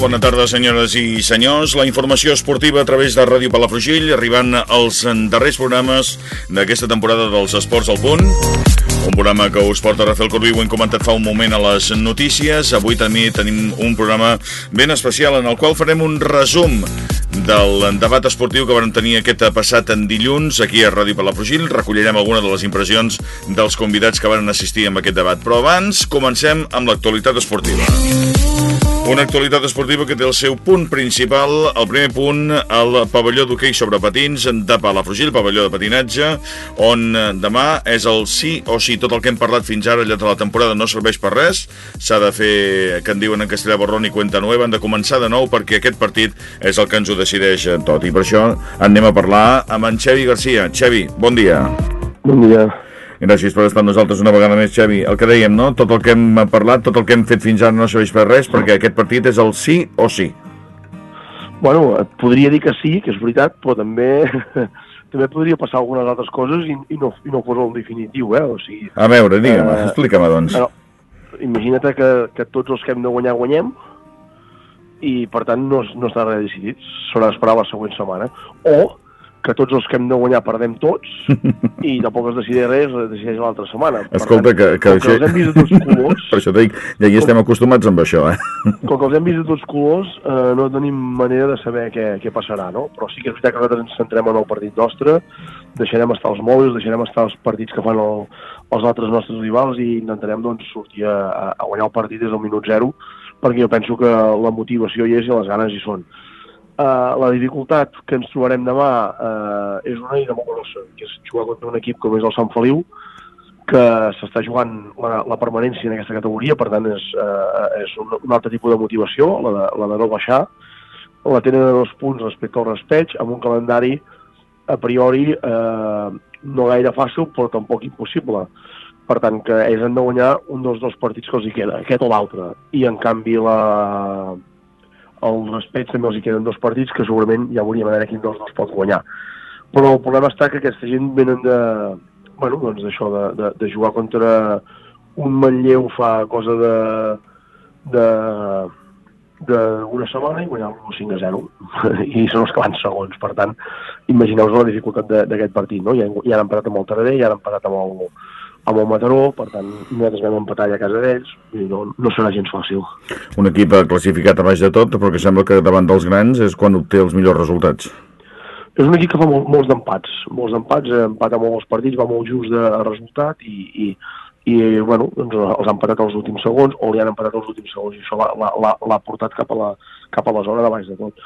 Bona tarda, senyores i senyors. La informació esportiva a través de Ràdio Palafrugell, arribant als darrers programes d'aquesta temporada dels Esports al Punt. Un programa que us porta Rafael Corbí, ho hem comentat fa un moment a les notícies. Avui també tenim un programa ben especial en el qual farem un resum del debat esportiu que vam tenir aquest passat en dilluns aquí a Ràdio Palafrugell. Recollirem alguna de les impressions dels convidats que van assistir en aquest debat. Però abans comencem amb l'actualitat esportiva. Una actualitat esportiva que té el seu punt principal, el primer punt, el pavelló d'hoquei sobre patins de Palafrugell, pavelló de patinatge, on eh, demà és el sí o sí. Tot el que hem parlat fins ara, allà de la temporada, no serveix per res. S'ha de fer, que en diuen en castellà, borrón i cuenta nueva. Han de començar de nou perquè aquest partit és el que ens ho decideix tot. I per això anem a parlar amb en Xevi Garcia. Xevi, bon dia. Bon dia. Gràcies per estar amb nosaltres una vegada més, Xavi. El que dèiem, no? Tot el que hem parlat, tot el que hem fet fins ara no serveix per res, perquè aquest partit és el sí o sí. Bueno, et podria dir que sí, que és veritat, però també també podria passar algunes altres coses i, i, no, i no fos el definitiu, eh? O sigui, a veure, digue'm, eh, explica-me, doncs. No, imagina't que, que tots els que hem de guanyar, guanyem, i per tant no, no està res decidit, s'haurà d'esperar la següent setmana. O que tots els que hem de guanyar perdem tots i tampoc es decideix res, es decideix l'altra setmana. Escolta, que, que, que els hem vist de tots colors... per això dic, ja hi estem acostumats amb això, eh? Com que els hem vist de tots colors, eh, no tenim manera de saber què, què passarà, no? Però sí que és veritat que nosaltres ens centrem en el partit nostre, deixarem estar els mòbils, deixarem estar els partits que fan el, els altres nostres rivals i intentarem doncs, sortir a, a guanyar el partit des del minut zero, perquè jo penso que la motivació hi és i les ganes hi són. Uh, la dificultat que ens trobarem demà uh, és una ida molt grossa, que és jugar contra un equip com és el Sant Feliu, que s'està jugant la, la permanència en aquesta categoria, per tant és, uh, és un, un altre tipus de motivació, la de, la de no baixar. La tenen a dos punts respecte al respeig, amb un calendari a priori uh, no gaire fàcil, però tampoc impossible. Per tant, que ells han de guanyar un dels dos partits que els hi queda, aquest o l'altre. I, en canvi, la, el respect també els hi queden dos partits que segurament ja veuríem a veure quin dels dos pot guanyar. Però el problema està que aquesta gent venen de, bueno, doncs d'això, de, de, de jugar contra un Manlleu fa cosa de, de, d'una setmana i guanyar-lo 5 a 0 i són els que van segons, per tant imagineu-vos la dificultat d'aquest partit no? ja, ja han empatat amb el Taradell, ja han empatat amb el, amb el Mataró, per tant, nosaltres vam empatar a casa d'ells i no, no serà gens fàcil. Un equip classificat a baix de tot, però que sembla que davant dels grans és quan obté els millors resultats. És un equip que fa molt, molts d'empats, molts d'empats, empata molts partits, va molt just de resultat i, i, i bueno, doncs els han empatat els últims segons o li han empatat els últims segons i això l'ha portat cap a, la, cap a la zona de baix de tot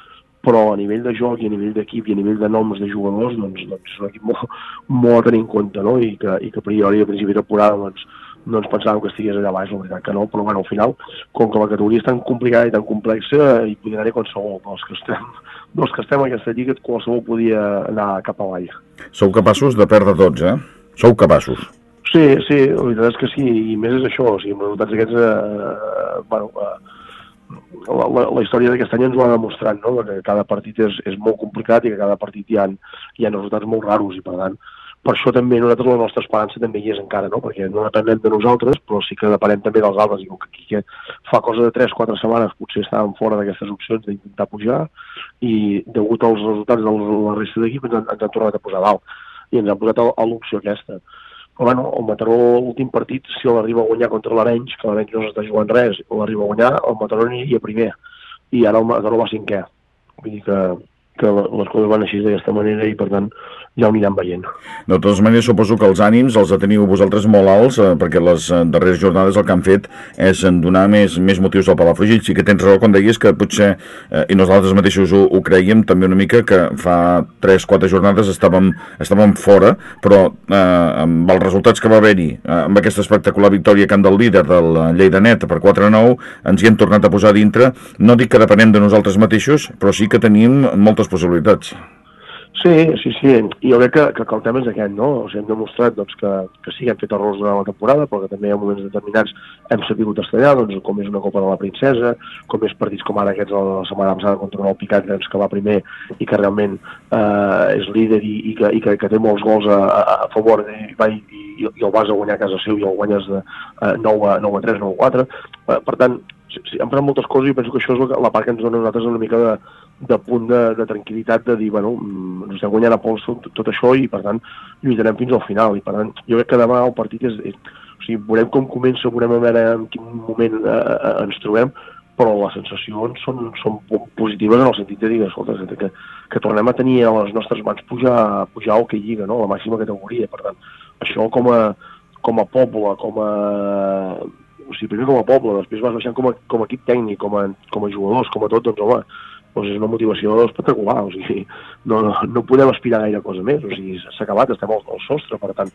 però a nivell de joc i a nivell d'equip i a nivell de noms de jugadors doncs, doncs és un equip molt, molt a tenir en compte no? I, que, i que a priori a principi de temporada doncs, no ens pensàvem que estigués allà baix, la veritat que no, però bueno, al final, com que la categoria és tan complicada i tan complexa, hi podria anar qualsevol dels que estem, dels que estem a aquesta lliga, qualsevol podia anar cap avall. Sou capaços de perdre tots, eh? Sou capaços. Sí, sí, la veritat és que sí, i més és això, o sigui, amb resultats aquests, eh, eh, bueno, eh, la, la, la història d'aquest any ens ho ha demostrat, no? que cada partit és, és molt complicat i que cada partit hi ha, hi ha resultats molt raros i per tant per això també nosaltres la nostra esperança també hi és encara, no? perquè no depenem de nosaltres, però sí que depenem també dels altres, i aquí que fa cosa de 3-4 setmanes potser estàvem fora d'aquestes opcions d'intentar pujar, i degut als resultats de la resta d'equip ens, ens han tornat a posar dalt, i ens han posat a l'opció aquesta. Bueno, el Mataró, l'últim partit, si l'arriba a guanyar contra l'Arenys, que l'Arenys no s'està jugant res, l'arriba a guanyar, el Mataró aniria primer. I ara el Mataró va cinquè. Vull dir que, que les coses van així d'aquesta manera i, per tant, ja ho anirem veient. De totes maneres, suposo que els ànims els teniu vosaltres molt alts, eh, perquè les eh, darreres jornades el que han fet és donar més, més motius al Palafrugell. Sí que tens raó quan deies que potser, eh, i nosaltres mateixos ho, ho creiem també una mica, que fa 3-4 jornades estàvem, estàvem fora, però eh, amb els resultats que va haver-hi, eh, amb aquesta espectacular victòria camp del líder del Lleida-Net per 4-9, ens hi hem tornat a posar dintre. No dic que depenem de nosaltres mateixos, però sí que tenim moltes possibilitats. Sí, sí, sí. I jo crec que, que, el tema és aquest, no? O sigui, hem demostrat doncs, que, que sí, hem fet errors durant la temporada, però que també en moments determinats hem sabut estallar, doncs, com és una Copa de la Princesa, com és partits com ara aquests de la setmana passada contra un Picat, doncs, que va primer i que realment eh, és líder i, i, que, i que, que té molts gols a, a, a favor i, va, i, i, i el vas a guanyar a casa seu i el guanyes de eh, 9, a, 9 a 3, 9 a 4. Eh, per tant, sí, sí, han passat moltes coses i penso que això és la part que ens dona a nosaltres una mica de, de punt de, de tranquil·litat de dir, bueno, mm, ens estem guanyant a pols tot, tot això i per tant lluitarem fins al final i per tant jo crec que demà el partit és, és o sigui, veurem com comença, veurem a veure en quin moment eh, eh, ens trobem, però les sensacions són, són positives en el sentit de dir, escolta, que, que tornem a tenir a les nostres mans pujar, pujar o que lliga, no? la màxima categoria. Per tant, això com a, com a poble, com a... O sigui, primer com a poble, després vas baixant com a, com a equip tècnic, com a, com a jugadors, com a tot, doncs home, doncs és una motivació espectacular, o sigui, no, no, podem aspirar a gaire cosa més, o sigui, s'ha acabat, estem al, al sostre, per tant,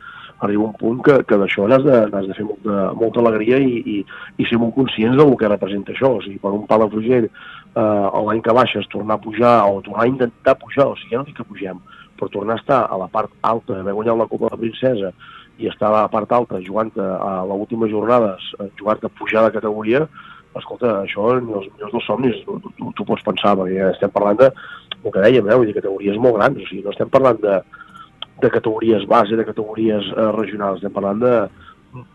arriba un punt que, que d'això n'has de, de fer molta, molta alegria i, i, i ser molt conscients del que representa això, o sigui, per un Palafrugell eh, l'any que baixes tornar a pujar o tornar a intentar pujar, o sigui, ja no dic que pugem, però tornar a estar a la part alta, haver guanyat la Copa de la Princesa i estar a la part alta jugant a, a l'última jornada, jugant a pujar de categoria, escolta, això ni els millors dels somnis tu, tu, pots pensar, perquè estem parlant de, el que dèiem, eh, de categories molt grans, o sigui, no estem parlant de, de categories base, de categories eh, regionals, estem parlant de,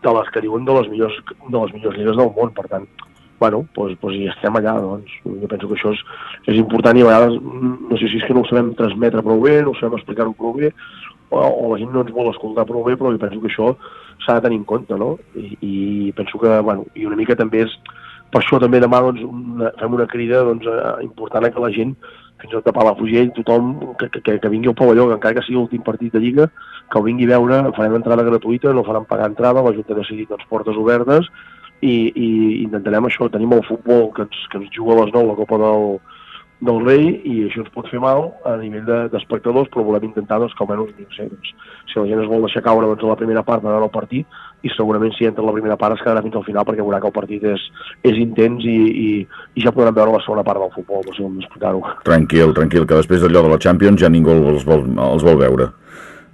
de les que diuen de les millors, de les millors lligues del món, per tant, bueno, doncs, doncs hi estem allà, doncs jo penso que això és, és important i a vegades no sé si és que no ho sabem transmetre prou bé, no ho sabem explicar-ho prou bé, o, o la gent no ens vol escoltar prou bé, però jo penso que això s'ha de tenir en compte, no? I, I penso que, bueno, i una mica també és, per això també demà doncs, una, fem una crida doncs, important a que la gent, fins i tot a Palafrugell, tothom que, que, que vingui al pavelló, que encara que sigui l'últim partit de Lliga, que ho vingui a veure, farem entrada gratuïta, no faran pagar entrada, la Junta ha decidit doncs, portes obertes, i, i intentarem això, tenim el futbol que ens, que ens juga a les 9 la Copa del, del rei i això ens pot fer mal a nivell d'espectadors, de, però volem intentar doncs, que almenys, no sé, doncs, si la gent es vol deixar caure doncs, a la primera part veure el partit i segurament si entra la primera part es quedarà fins al final perquè veurà que el partit és, és intens i, i, i ja podrem veure la segona part del futbol, no sé com explicar-ho. Tranquil, tranquil, que després d'allò de la Champions ja ningú els vol, els vol veure.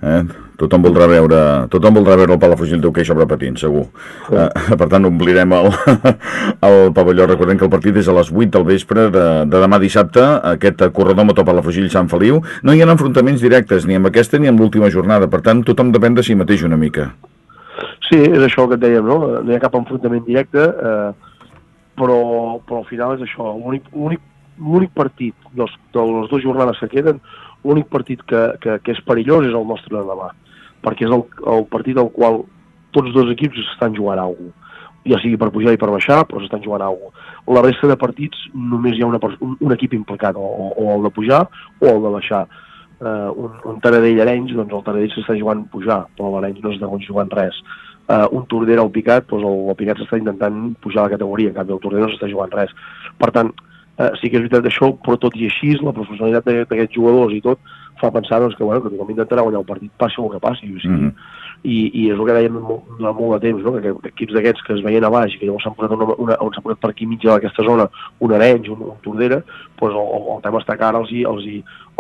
Eh? Tothom voldrà veure, tothom voldrà veure el Palafrugell d'hoquei sobre patins, segur. Sí. Eh, per tant, omplirem el, el pavelló. Recordem que el partit és a les 8 del vespre de, de demà dissabte, aquest corredor motor Palafrugell Sant Feliu. No hi ha enfrontaments directes ni amb aquesta ni amb l'última jornada, per tant, tothom depèn de si mateix una mica. Sí, és això que et dèiem, no? No hi ha cap enfrontament directe, eh, però, però al final és això. L'únic partit dels, de les dues jornades que queden, l'únic partit que, que, que és perillós és el nostre de demà perquè és el, el partit al qual tots dos equips estan jugant alguna ja sigui per pujar i per baixar, però s'estan jugant alguna La resta de partits només hi ha una, un, un equip implicat, o, o el de pujar o el de baixar. Uh, un, un Taradell-Arenys, doncs el Taradell s'està jugant pujar, però l'Arenys no està jugant res. Uh, un Tordera al Picat, doncs el, el Picat s'està intentant pujar a la categoria, en canvi el Tordera no s'està jugant res. Per tant, uh, sí que és veritat això, però tot i així, la professionalitat d'aquests jugadors i tot, fa pensar doncs, que, bueno, que tothom intentarà guanyar el partit, passi el que passi. O sigui, mm -hmm. I, I és el que dèiem durant molt de temps, no? que, que equips d'aquests que es veien a baix i que llavors s'han posat, una, una, s'han posat per aquí mitja d'aquesta zona un arenys, un, un tordera, doncs el, el, el tema està que ara els, els,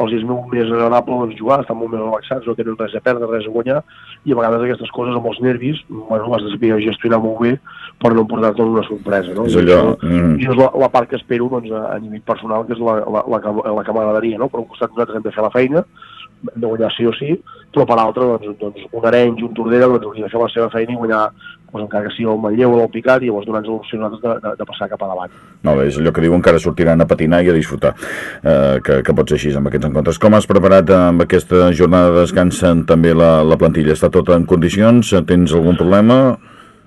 els és molt més agradable doncs, jugar, estan molt més relaxats, no tenen res a perdre, res a guanyar, i a vegades aquestes coses amb els nervis, bueno, has de saber gestionar molt bé per no portar-te una sorpresa. No? És allò... Mm. i és la, la part que espero doncs, a, a nivell personal, que és la, la, la, la, la que m'agradaria. No? Per un costat nosaltres hem de fer la feina, de guanyar sí o sí, però per l'altre, doncs, doncs, un Arenys, un Tordera, doncs hauria de fer la seva feina i guanyar, doncs, encara que sigui el Manlleu o el Picat, i llavors donar-nos l'opció de, de, de, passar cap a davant. No, bé, és allò que diuen que ara sortiran a patinar i a disfrutar, eh, que, que pot ser així amb aquests encontres. Com has preparat amb aquesta jornada de descans també la, la plantilla? Està tot en condicions? Tens algun problema?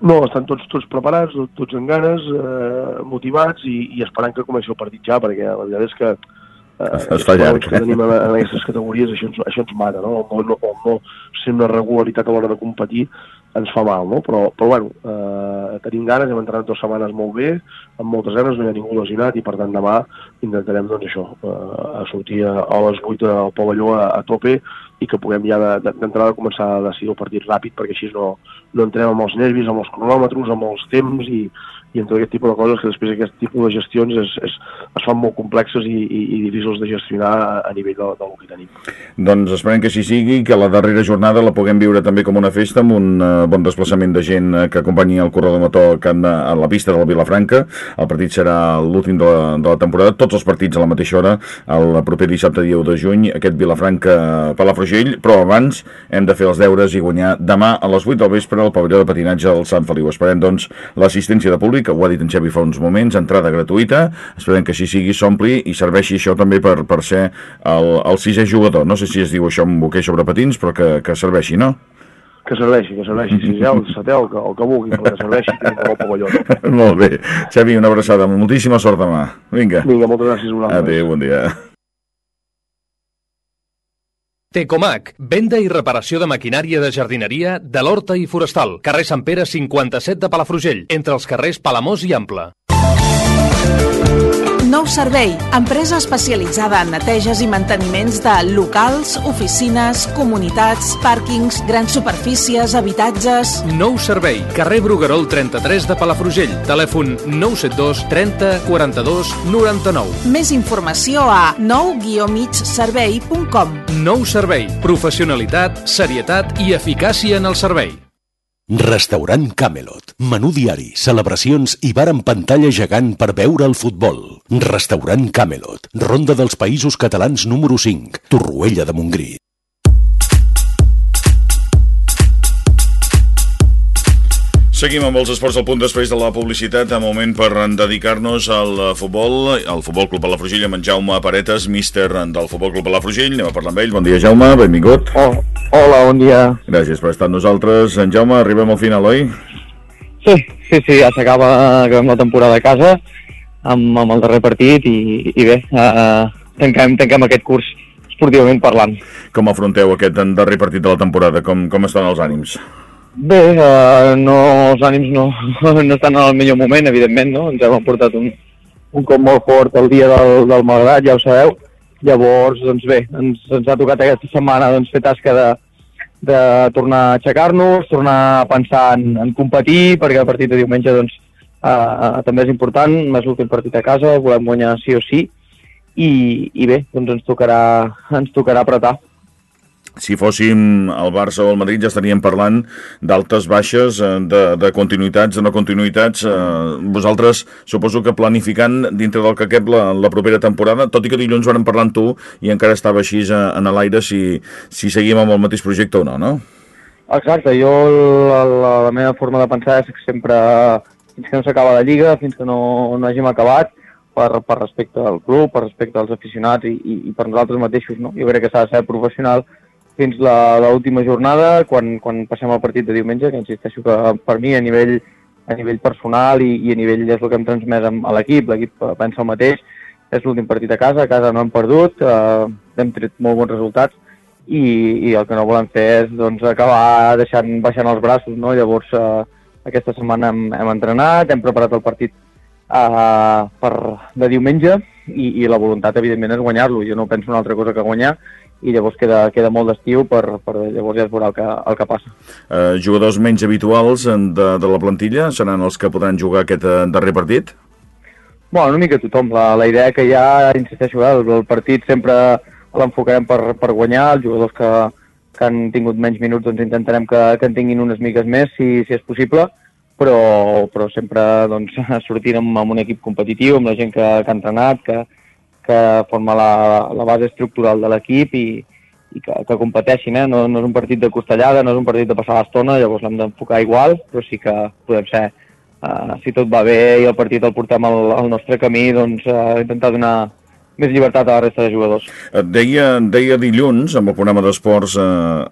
No, estan tots tots preparats, tots en ganes, eh, motivats i, i esperant que comenci el partit ja, perquè la veritat és que Eh, es fa llarg. Que tenim en, en aquestes categories, això ens, això ens mata, no? O no, o no ser una regularitat a l'hora de competir ens fa mal, no? Però, però bueno, eh, tenim ganes, hem entrenat dues setmanes molt bé, amb moltes ganes, no hi ha ningú lesionat i per tant demà intentarem doncs això, eh, a sortir a, a les 8 al pavelló a, a tope i que puguem ja d'entrada de, de, començar a decidir el partit ràpid perquè així no, no entrem amb els nervis, amb els cronòmetres, amb els temps i, i en tot aquest tipus de coses que després aquest tipus de gestions es, es, es fan molt complexes i, i, i difícils de gestionar a, a nivell de, del que tenim. Doncs esperem que així sigui, que la darrera jornada la puguem viure també com una festa amb un uh, bon desplaçament de gent uh, que acompanyi el corredor motor que han, a la pista de la Vilafranca. El partit serà l'últim de, la, de la temporada, tots els partits a la mateixa hora, el proper dissabte dia 1 de juny, aquest Vilafranca-Palafrugell, però abans hem de fer els deures i guanyar demà a les 8 del vespre al pavelló de patinatge del Sant Feliu. Esperem, doncs, l'assistència de públic que ho ha dit en Xavi fa uns moments, entrada gratuïta, esperem que així sigui, s'ompli i serveixi això també per, per ser el, el sisè jugador. No sé si es diu això amb hoquei sobre patins, però que, que serveixi, no? Que serveixi, que serveixi. Si ja el setè, el que, el que vulgui, però que serveixi que el pavelló. Molt bé. Xavi, una abraçada. Moltíssima sort demà. Vinga. Vinga, moltes gràcies. Adéu, bon dia. Tecomac, venda i reparació de maquinària de jardineria de l'Horta i Forestal. Carrer Sant Pere 57 de Palafrugell, entre els carrers Palamós i Ample. Nou Servei, empresa especialitzada en neteges i manteniments de locals, oficines, comunitats, pàrquings, grans superfícies, habitatges... Nou Servei, carrer Bruguerol 33 de Palafrugell, telèfon 972 30 42 99. Més informació a nou-migservei.com Nou Servei, professionalitat, serietat i eficàcia en el servei. Restaurant Camelot. Menú diari, celebracions i bar amb pantalla gegant per veure el futbol. Restaurant Camelot. Ronda dels Països Catalans número 5. Torroella de Montgrí. Seguim amb els esports al punt després de la publicitat, a moment per dedicar-nos al futbol, al Futbol Club Palafrugell amb en Jaume Paretes, míster del Futbol Club Palafrugell. Anem a parlar amb ell. Bon dia, Jaume, benvingut. Oh, hola, bon dia. Gràcies per estar amb nosaltres. En Jaume, arribem al final, oi? Sí, sí, sí, ja s'acaba, acabem la temporada a casa amb, amb el darrer partit i, i bé, uh, tanquem, tanquem aquest curs esportivament parlant. Com afronteu aquest darrer partit de la temporada? Com, com estan els ànims? Bé, uh, no, els ànims no, no estan en el millor moment, evidentment, no? Ens hem portat un, un cop molt fort el dia del, del Malgrat, ja ho sabeu. Llavors, doncs bé, ens, ens ha tocat aquesta setmana doncs, fer tasca de, de tornar a aixecar-nos, tornar a pensar en, en competir, perquè el partit de diumenge doncs, uh, també és important, més l'últim partit a casa, volem guanyar sí o sí, i, i bé, doncs ens tocarà, ens tocarà apretar si fóssim el Barça o el Madrid ja estaríem parlant d'altes baixes, eh, de, de continuïtats, de no continuïtats. Eh, vosaltres suposo que planificant dintre del que cap la, la propera temporada, tot i que dilluns vam parlar amb tu i encara estava així en l'aire si, si seguim amb el mateix projecte o no, no? Exacte, jo la, la, la meva forma de pensar és que sempre, fins que no s'acaba la Lliga, fins que no, no hàgim acabat, per, per respecte al club, per respecte als aficionats i, i, i per nosaltres mateixos, no? Jo crec que s'ha de ser professional fins l'última jornada, quan, quan passem al partit de diumenge, que insisteixo que per mi a nivell, a nivell personal i, i a nivell és el que hem transmès a l'equip, l'equip pensa el mateix, és l'últim partit a casa, a casa no hem perdut, eh, hem tret molt bons resultats i, i el que no volem fer és doncs, acabar deixant, baixant els braços, no? llavors eh, aquesta setmana hem, hem entrenat, hem preparat el partit eh, per, de diumenge i, i la voluntat evidentment és guanyar-lo, jo no penso en altra cosa que guanyar i llavors queda, queda molt d'estiu per, per llavors ja es veurà el que, el que passa. Uh, jugadors menys habituals de, de la plantilla seran els que podran jugar aquest uh, darrer partit? Bueno, una mica tothom. La, la idea que ja, insisteixo, eh, el, el partit sempre l'enfocarem per, per guanyar, els jugadors que, que han tingut menys minuts doncs intentarem que, que en tinguin unes miques més si, si és possible, però, però sempre doncs, sortint amb, amb un equip competitiu, amb la gent que, que ha entrenat, que, que forma la, la base estructural de l'equip i, i que, que competeixin. Eh? No, no és un partit de costellada, no és un partit de passar l'estona, llavors l'hem d'enfocar igual, però sí que podem ser, uh, si tot va bé i el partit el portem al, al nostre camí, doncs uh, intentar donar més llibertat a la resta de jugadors. Deia, deia dilluns, amb el programa d'esports, eh,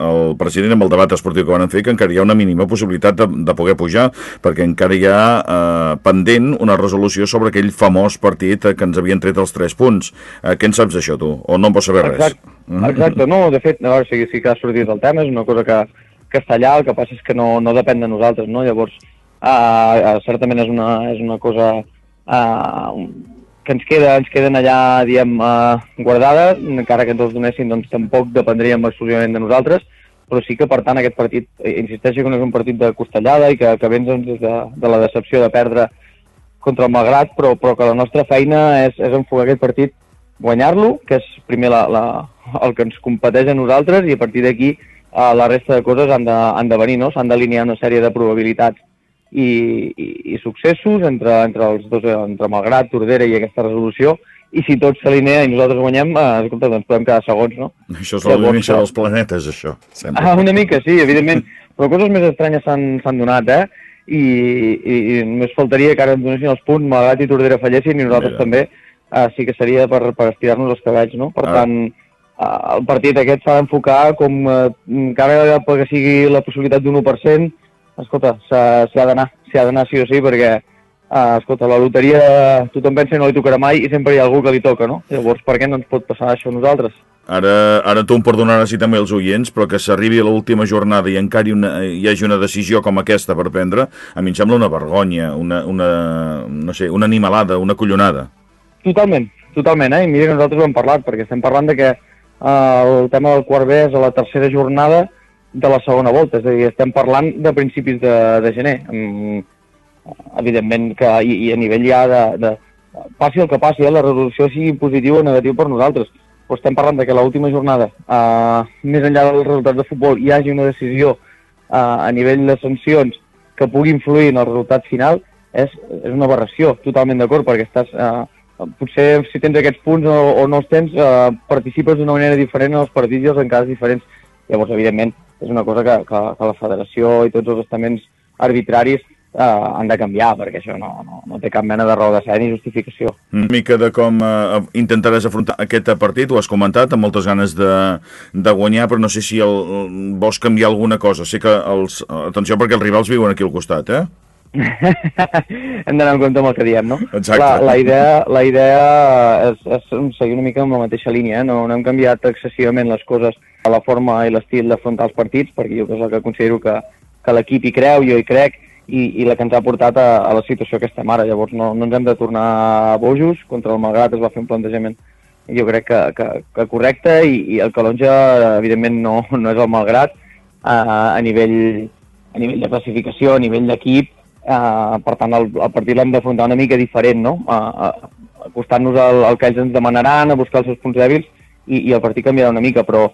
el president, amb el debat esportiu que van fer, que encara hi ha una mínima possibilitat de, de poder pujar, perquè encara hi ha eh, pendent una resolució sobre aquell famós partit que ens havien tret els tres punts. Eh, què en saps d'això, tu? O no en pots saber Exacte. res? Exacte, no, de fet, no, sí, sí que ha sortit el tema, és una cosa que, que està allà, el que passa és que no, no depèn de nosaltres, no? Llavors, uh, certament és una, és una cosa uh, que ens, queda, ens queden allà, diem, uh, guardades, encara que ens els donessin, doncs tampoc dependríem exclusivament de nosaltres, però sí que, per tant, aquest partit, eh, insisteixo que no és un partit de costellada i que, que vens doncs, des de, de la decepció de perdre contra el Malgrat, però, però que la nostra feina és, és enfocar aquest partit, guanyar-lo, que és primer la, la, el que ens competeix a nosaltres, i a partir d'aquí uh, la resta de coses han de, han de venir, no? s'han d'alinear una sèrie de probabilitats i, i, i successos entre, entre els dos, entre Malgrat, Tordera i aquesta resolució, i si tot s'alinea i nosaltres guanyem, eh, escolta, doncs podem quedar segons, no? Això és l'eliminació dels planetes, això. Sempre. Ah, una mica, sí, evidentment. Però coses més estranyes s'han donat, eh? i, i, i només faltaria que ara ens donessin els punts, malgrat i Tordera fallessin, i nosaltres Mira. també, uh, sí que seria per, per estirar-nos els cabells, no? Per Ara- tant, uh, el partit aquest s'ha d'enfocar com uh, encara que sigui la possibilitat d'un 1%, escolta, s'hi ha d'anar, s'hi ha d'anar sí o sí, perquè Uh, escolta, la loteria tothom pensa que no li tocarà mai i sempre hi ha algú que li toca, no? Llavors, per què no ens pot passar això a nosaltres? Ara, ara tu em perdonaràs i també els oients, però que s'arribi a l'última jornada i encara una, hi hagi una decisió com aquesta per prendre, a mi em sembla una vergonya, una, una, no sé, una animalada, una collonada. Totalment, totalment, eh? I mira que nosaltres ho hem parlat, perquè estem parlant de que uh, el tema del quart B és a la tercera jornada de la segona volta, és a dir, estem parlant de principis de, de gener. Um, evidentment que i, i a nivell ja de, de passi el que passi, eh, la resolució sigui positiva o negativa per nosaltres. Però estem parlant de que l'última jornada, uh, més enllà dels resultats de futbol, hi hagi una decisió uh, a nivell de sancions que pugui influir en el resultat final, és, és una aberració, totalment d'acord, perquè estàs... Uh, potser si tens aquests punts o, o no els tens, uh, participes d'una manera diferent en els partits i els encades diferents. Llavors, evidentment, és una cosa que, que, que la federació i tots els estaments arbitraris uh, han de canviar, perquè això no, no, no té cap mena de raó de ser ni justificació. Una mica de com eh, intentaràs afrontar aquest partit, ho has comentat, amb moltes ganes de, de guanyar, però no sé si el, vols canviar alguna cosa. Sé que els... Atenció, perquè els rivals viuen aquí al costat, eh? Hem d'anar en compte amb el que diem, no? Exacte. La, la idea, la idea és, és seguir una mica amb la mateixa línia, eh? no, no hem canviat excessivament les coses a la forma i l'estil d'afrontar els partits, perquè jo és el que considero que, que l'equip hi creu, jo hi crec, i, i la que ens ha portat a, a la situació que estem ara. Llavors no, no ens hem de tornar bojos, contra el Malgrat es va fer un plantejament jo crec que, que, que correcte i, i el Calonja evidentment no, no és el Malgrat a, a, nivell, a nivell de classificació, a nivell d'equip, Uh, per tant, el, el partit l'hem d'afrontar una mica diferent, no? Uh, uh, acostant-nos al, al que ells ens demanaran, a buscar els seus punts dèbils i, i el partit canviarà una mica, però,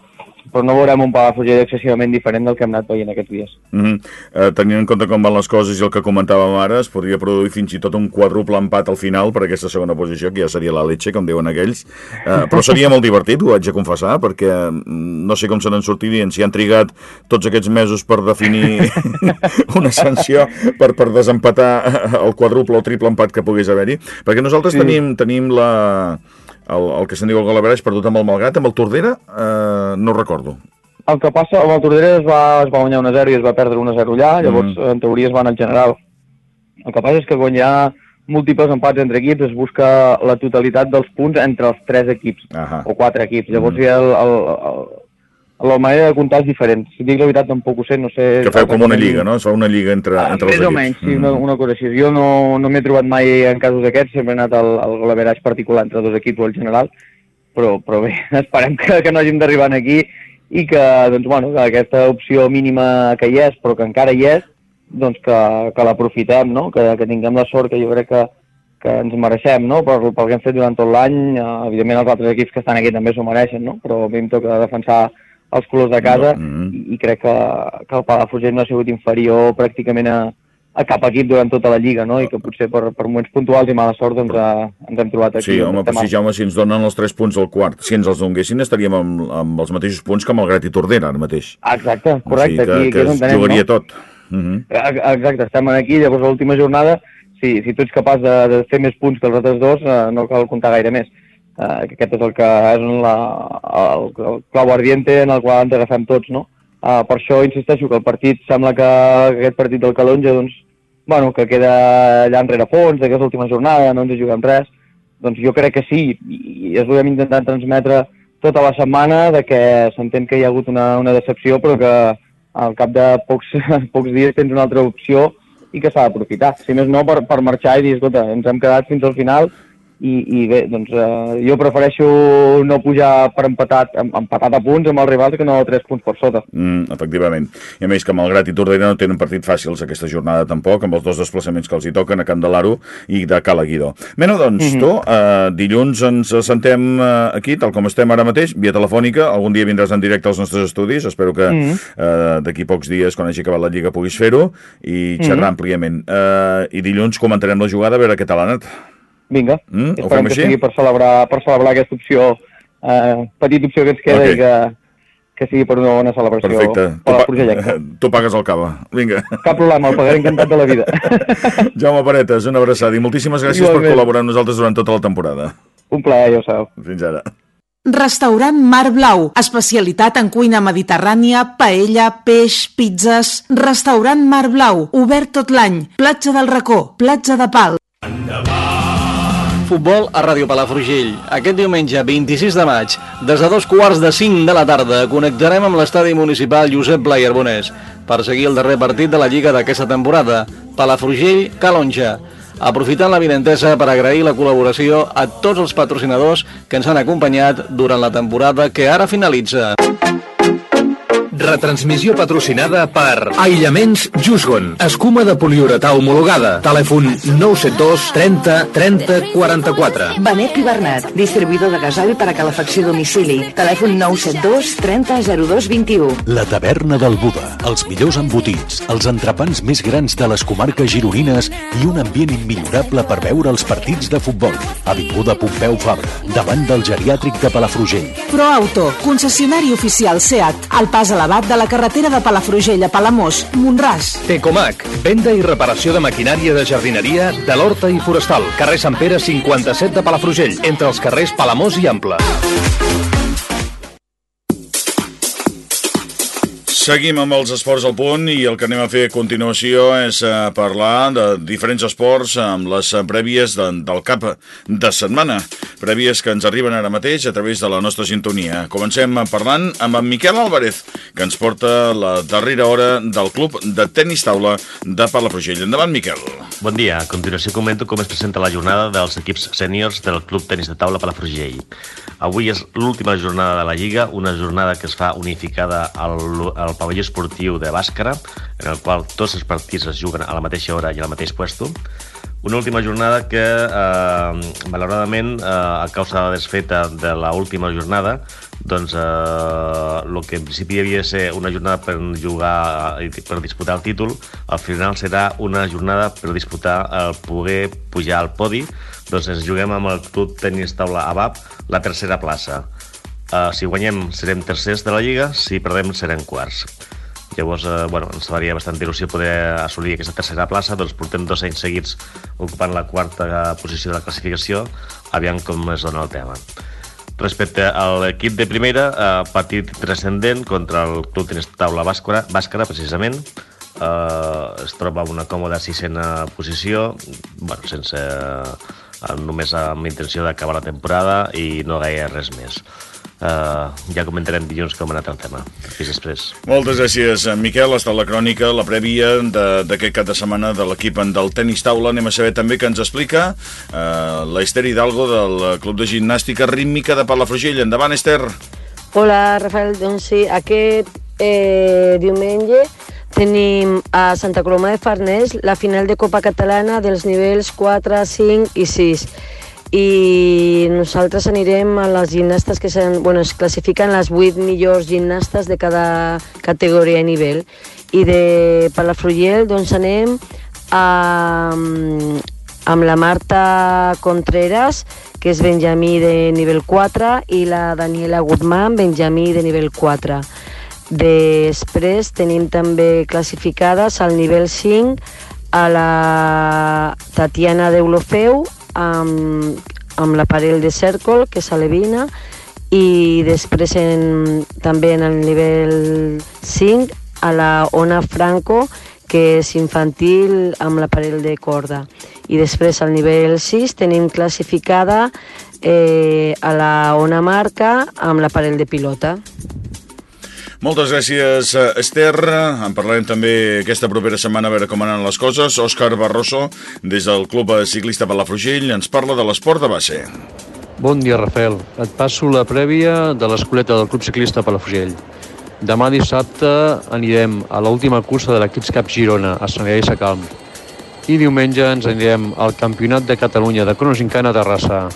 però no veurem un Palafrugell excessivament diferent del que hem anat veient aquests dies. Mm -hmm. eh, tenint en compte com van les coses i el que comentàvem ara, es podria produir fins i tot un quadruple empat al final per aquesta segona posició, que ja seria la letxe, com diuen aquells. Eh, però seria molt divertit, ho haig de confessar, perquè mm, no sé com se n'en sortirien, si han trigat tots aquests mesos per definir una sanció per, per desempatar el quadruple o triple empat que pogués haver-hi, perquè nosaltres sí. tenim, tenim la el, el que se'n diu el gol average perdut amb el Malgrat, amb el Tordera, eh, no recordo. El que passa, amb el Tordera es va, es va guanyar 1-0 i es va perdre 1-0 allà, llavors mm. en teoria es van al general. El que passa és que quan hi ha múltiples empats entre equips es busca la totalitat dels punts entre els tres equips, Ahà. o quatre equips. Llavors Mm. hi ha el, el, el, la manera de comptar és diferent. Si dic la veritat tampoc ho sé, no sé... Que feu com una lliga, no? Es fa una lliga entre, Ah, entre més els o equips. menys, sí, Mm. una, una cosa així. Jo no, no m'he trobat mai en casos d'aquests, sempre he anat al, al golaveratge particular entre dos equips o el general, però, però bé, esperem que, que no hàgim d'arribar aquí i que, doncs, bueno, que aquesta opció mínima que hi és, però que encara hi és, doncs que, que l'aprofitem, no? que, que tinguem la sort que jo crec que, que ens mereixem, no? per, pel que hem fet durant tot l'any. Eh, evidentment els altres equips que estan aquí també s'ho mereixen, no? però a mi em toca defensar els colors de casa Mm. i, i crec que, que el Palafrugell no ha sigut inferior pràcticament a, a cap equip durant tota la Lliga, no? i que potser per, per moments puntuals i mala sort doncs, eh, ens hem trobat aquí. Sí, home, però si. Jaume, si ens donen els 3 punts al quart, si ens els donguessin estaríem amb, amb els mateixos punts que amb el Grat i Tordera, ara mateix. Exacte, correcte, o sigui que, aquí, que aquí es jugaria no? tot. Uh -huh. Eh, Exacte, estem aquí, llavors a l'última jornada, si, si tu ets capaç de, de fer més punts que els altres dos, eh, no cal comptar gaire més. Eh, que aquest és el que és la, el, el clau ardiente en el qual ens agafem tots, no? Eh, per això insisteixo que el partit, sembla que aquest partit del Calonja, doncs, bueno, que queda allà enrere fons, que és l'última jornada, no ens hi juguem res, doncs jo crec que sí, i és que hem intentat transmetre tota la setmana, de que s'entén que hi ha hagut una, una decepció, però que al cap de pocs, pocs dies tens una altra opció i que s'ha d'aprofitar. Si més no, per, per marxar i dir, escolta, ens hem quedat fins al final i, i bé, doncs eh, jo prefereixo no pujar per empatat, em- empatat a punts amb els rivals que no a 3 punts per sota. Mm, efectivament. I a més que Malgrat i Tordera no tenen partit fàcils aquesta jornada tampoc, amb els dos desplaçaments que els hi toquen a Can de l'Aro i de Cala Guidó. Bé, no, doncs, Mhm. tu, eh, dilluns ens sentem eh, aquí, tal com estem ara mateix, via telefònica, algun dia vindràs en directe als nostres estudis, espero que Mhm. eh, d'aquí pocs dies, quan hagi acabat la Lliga, puguis fer-ho i xerrar àmpliament. Eh, I dilluns comentarem la jugada, a veure què tal ha anat. Vinga, Mm, esperem que així? sigui per celebrar, per celebrar aquesta opció, eh, petita opció que ens queda Ok. i que, que sigui per una bona celebració Perfecte. per la pa- Frugellenca. tu pagues el cava. Vinga. Cap problema, el pagaré encantat de la vida. Jaume Paretes, una abraçada i moltíssimes gràcies per Igualment. col·laborar amb nosaltres durant tota la temporada. Un plaer, ja ho sabeu. Fins ara. Restaurant Mar Blau, especialitat en cuina mediterrània, paella, peix, pizzas. Restaurant Mar Blau, obert tot l'any. Platja del Racó, platja de Pal. Futbol a Ràdio Palafrugell. Aquest diumenge 26 de maig, des de dos quarts de 5 de la tarda, connectarem amb l'estadi municipal Josep Blai Arbonès per seguir el darrer partit de la Lliga d'aquesta temporada, Palafrugell Calonja. Aprofitant la vinentesa per agrair la col·laboració a tots els patrocinadors que ens han acompanyat durant la temporada que ara finalitza. Retransmissió patrocinada per Aïllaments Jusgon. Escuma de poliuretà homologada. Telèfon 972 30 30 44. Benet i Bernat, distribuïdor de gasoil per a calefacció a domicili. Telèfon 972 30 02 21. La taverna del Buda, els millors embotits, els entrepans més grans de les comarques gironines i un ambient immillorable per veure els partits de futbol. Avinguda Pompeu Fabra, davant del geriàtric de Palafrugell. Proauto, concessionari oficial SEAT, al pas elevat de la carretera de Palafrugell a Palamós, Montràs. Tecomac, venda i reparació de maquinària de jardineria de l'Horta i Forestal. Carrer Sant Pere 57 de Palafrugell, entre els carrers Palamós i Ample. Seguim amb els esports al punt i el que anem a fer a continuació és eh, parlar de diferents esports amb les eh, prèvies de, del cap de setmana. Prèvies que ens arriben ara mateix a través de la nostra sintonia. Comencem parlant amb en Miquel Álvarez, que ens porta la darrera hora del club de tennis taula de Palafrugell. Endavant, Miquel. Bon dia. A continuació comento com es presenta la jornada dels equips sèniors del Club Tenis de Taula Palafrugell. Avui és l'última jornada de la Lliga, una jornada que es fa unificada al, al pavelló esportiu de Bàscara, en el qual tots els partits es juguen a la mateixa hora i al mateix puesto. Una última jornada que, eh, malauradament, eh, a causa de la desfeta de l'última jornada, doncs eh, el que en principi havia de ser una jornada per jugar i per disputar el títol, al final serà una jornada per disputar el poder pujar al podi, doncs ens juguem amb el Club Tenis Taula ABAP la tercera plaça. Uh, si guanyem serem tercers de la Lliga, si perdem serem quarts. Llavors, eh, bueno, ens faria bastant il·lusió poder assolir aquesta tercera plaça, doncs portem dos anys seguits ocupant la quarta posició de la classificació, aviam com es dona el tema. Respecte a l'equip de primera, eh, partit transcendent contra el Club Tenis Taula Bàscara, Bàscara precisament, eh, es troba una còmoda sisena posició, bueno, sense, eh, només amb intenció d'acabar la temporada i no gaire res més. Uh, ja comentarem dilluns com ha anat el tema. Fins després. Moltes gràcies, en Miquel. Ha estat la crònica, la prèvia de- d'aquest cap de setmana de l'equip del tenis taula. Anem a saber també que ens explica eh, l'Ester Hidalgo del Club de Gimnàstica Rítmica de Palafrugell. Endavant, Ester. Hola, Rafael. Doncs sí, aquest eh, diumenge tenim a Santa Coloma de Farners la final de Copa Catalana dels nivells 4, 5 i 6 i nosaltres anirem a les gimnastes que seran, bueno, es classifiquen les 8 millors gimnastes de cada categoria i nivell. I de Palafrugell doncs anem a, amb la Marta Contreras que és benjamí de nivell 4 i la Daniela Guzmán, benjamí de nivell 4 Després tenim també classificades al nivell 5 a la Tatiana Deulofeu amb, amb l'aparell de cèrcol, que és alevina, i després en, també en el nivell 5 a la Ona Franco, que és infantil amb l'aparell de corda. I després al nivell 6 tenim classificada eh, a la Ona Marca amb l'aparell de pilota. Moltes gràcies, eh, Esther. En parlarem també aquesta propera setmana a veure com anen les coses. Òscar Barroso, des del Club Ciclista Palafrugell, ens parla de l'esport de base. Bon dia, Rafael. Et passo la prèvia de l'escoleta del Club Ciclista Palafrugell. Demà dissabte anirem a l'última cursa de l'equip Cap Girona, a Sant Gaià i Sacalm. I diumenge ens anirem al Campionat de Catalunya de Cronos Incana a Terrassa.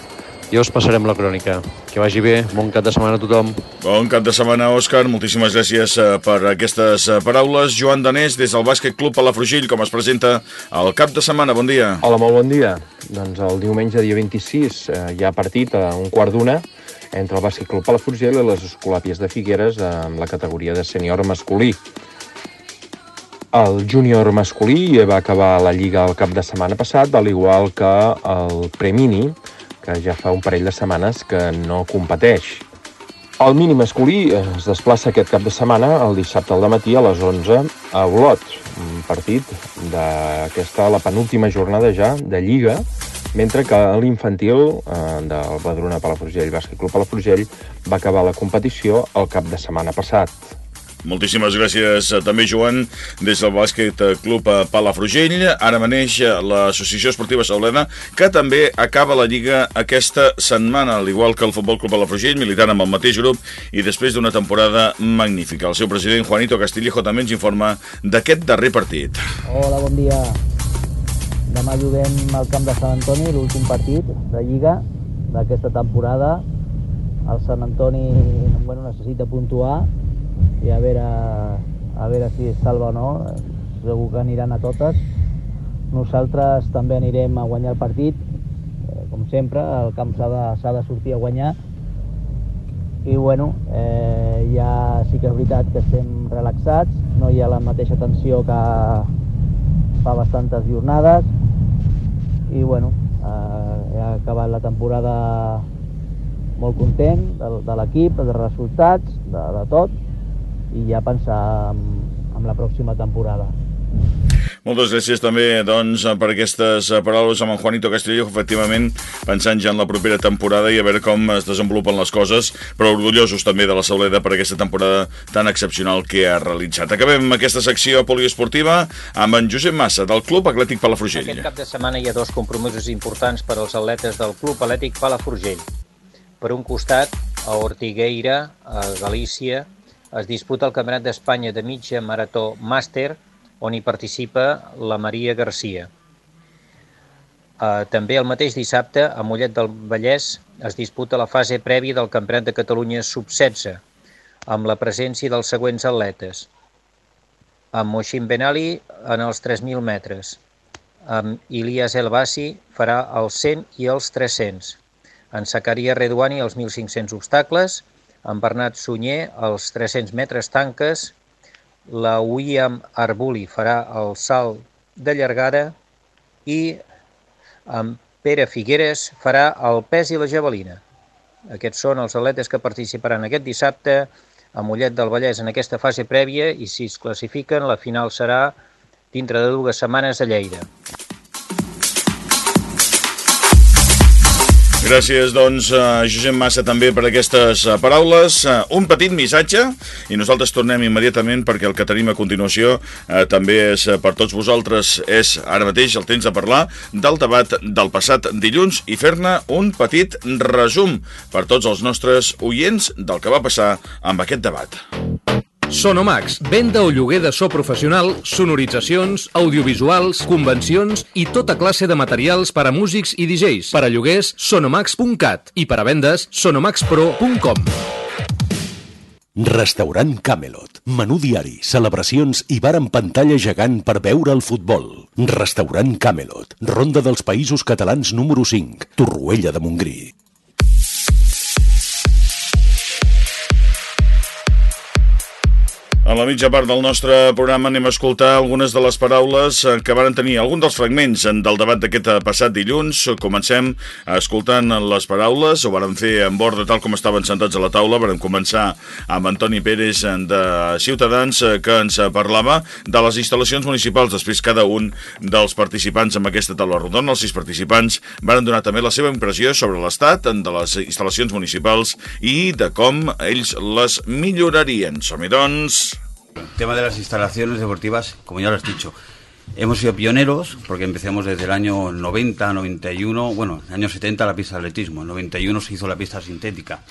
Ja us passarem la crònica. Que vagi bé, bon cap de setmana a tothom. Bon cap de setmana, Òscar. Moltíssimes gràcies eh, per aquestes eh, paraules. Joan Danés, des del Bàsquet Club Palafrugell, com es presenta el cap de setmana. Bon dia. Hola, molt bon dia. Doncs el diumenge, dia 26, eh, hi ha partit a un quart d'una entre el Bàsquet Club Palafrugell i les Escolàpies de Figueres amb la categoria de sènior masculí. El júnior masculí va acabar la Lliga el cap de setmana passat, al igual que el Premini, que ja fa un parell de setmanes que no competeix. El mini masculí es desplaça aquest cap de setmana, el dissabte al matí a les 11, a Olot, un partit d'aquesta, la penúltima jornada ja de Lliga, mentre que l'infantil eh, del Badruna Palafrugell Bàsquet Club Palafrugell va acabar la competició el cap de setmana passat. Moltíssimes gràcies eh, també, Joan, des del bàsquet eh, club eh, Palafrugell. Ara maneix l'Associació Esportiva Saulena, que també acaba la Lliga aquesta setmana, al igual que el Futbol Club Palafrugell, militant amb el mateix grup, i després d'una temporada magnífica. El seu president, Juanito Castillejo, també ens informa d'aquest darrer partit. Hola, bon dia. Demà juguem al camp de Sant Antoni, l'últim partit de Lliga d'aquesta temporada. El Sant Antoni bueno, necessita puntuar i a veure, a veure si es salva o no, segur que aniran a totes. Nosaltres també anirem a guanyar el partit, eh, com sempre, el camp s'ha de, de sortir a guanyar, i bueno, eh, ja sí que és veritat que estem relaxats, no hi ha la mateixa tensió que fa bastantes jornades, i bueno, eh, he acabat la temporada molt content de, de l'equip, dels resultats, de, de tot, i ja pensar en, en la pròxima temporada. Moltes gràcies també doncs, per aquestes paraules amb en Juanito Castillo, efectivament pensant ja en la propera temporada i a veure com es desenvolupen les coses, però orgullosos també de la Sauleda per aquesta temporada tan excepcional que ha realitzat. Acabem aquesta secció poliesportiva amb en Josep Massa, del Club Atlètic Palafrugell. Aquest cap de setmana hi ha dos compromisos importants per als atletes del Club Atlètic Palafrugell. Per un costat, a Ortigueira, a Galícia, es disputa el Campionat d'Espanya de mitja marató màster, on hi participa la Maria Garcia. Eh, també el mateix dissabte, a Mollet del Vallès, es disputa la fase prèvia del Campionat de Catalunya sub-16, amb la presència dels següents atletes. Amb Moixin Benali en els 3.000 metres. Amb Ilias Elbasi farà els 100 i els 300. En Sacaria Reduani els 1.500 obstacles en Bernat Sunyer als 300 metres tanques, la William Arbuli farà el salt de llargada i en Pere Figueres farà el pes i la javelina. Aquests són els atletes que participaran aquest dissabte a Mollet del Vallès en aquesta fase prèvia i si es classifiquen la final serà dintre de dues setmanes a Lleida. Gràcies, doncs, a Josep Massa també per aquestes eh, paraules. Eh, un petit missatge i nosaltres tornem immediatament perquè el que tenim a continuació eh, també és per tots vosaltres. És ara mateix el temps de parlar del debat del passat dilluns i fer-ne un petit resum per tots els nostres oients del que va passar amb aquest debat. Sonomax, venda o lloguer de so professional, sonoritzacions, audiovisuals, convencions i tota classe de materials per a músics i DJs. Per a lloguers, sonomax.cat i per a vendes, sonomaxpro.com. Restaurant Camelot. Menú diari, celebracions i bar amb pantalla gegant per veure el futbol. Restaurant Camelot. Ronda dels Països Catalans número 5. Torroella de Montgrí. A la mitja part del nostre programa anem a escoltar algunes de les paraules eh, que van tenir algun dels fragments del debat d'aquest eh, passat dilluns. Comencem escoltant les paraules, ho van fer en bord de tal com estaven sentats a la taula. Vam començar amb Antoni Pérez eh, de Ciutadans, que ens parlava de les instal·lacions municipals. Després cada un dels participants en aquesta taula rodona, els sis participants, van donar també la seva impressió sobre l'estat de les instal·lacions municipals i de com ells les millorarien. Som-hi, doncs... El tema de las instalaciones deportivas, como ya lo has dicho, hemos sido pioneros porque empezamos desde el año 90, 91, bueno, en el año 70 la pista de atletismo, en el 91 se hizo la pista sintética,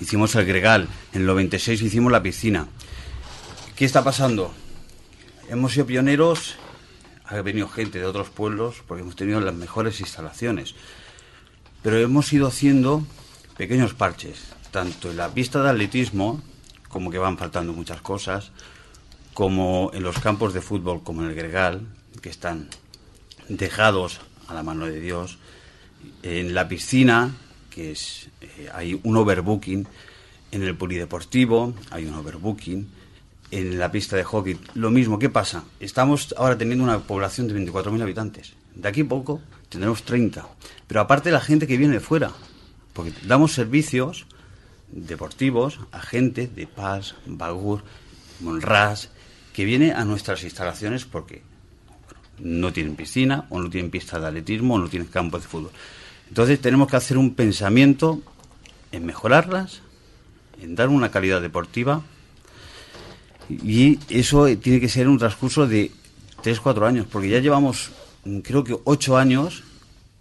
hicimos el gregal, en el 96 hicimos la piscina. ¿Qué está pasando? Hemos sido pioneros, ha venido gente de otros pueblos porque hemos tenido las mejores instalaciones, pero hemos ido haciendo pequeños parches, tanto en la pista de atletismo, como que van faltando muchas cosas, como en los campos de fútbol, como en el Gregal, que están dejados a la mano de Dios, en la piscina, que es, eh, hay un overbooking en el polideportivo, hay un overbooking en la pista de hockey. Lo mismo, ¿qué pasa? Estamos ahora teniendo una población de 24.000 habitantes. De aquí a poco tendremos 30. Pero aparte la gente que viene de fuera, porque damos servicios deportivos a gente de Paz, Bagur, Monras, que viene a nuestras instalaciones porque no tienen piscina, o no tienen pista de atletismo, o no tienen campo de fútbol. Entonces tenemos que hacer un pensamiento en mejorarlas, en dar una calidad deportiva, y eso tiene que ser un transcurso de 3-4 años, porque ya llevamos, creo que 8 años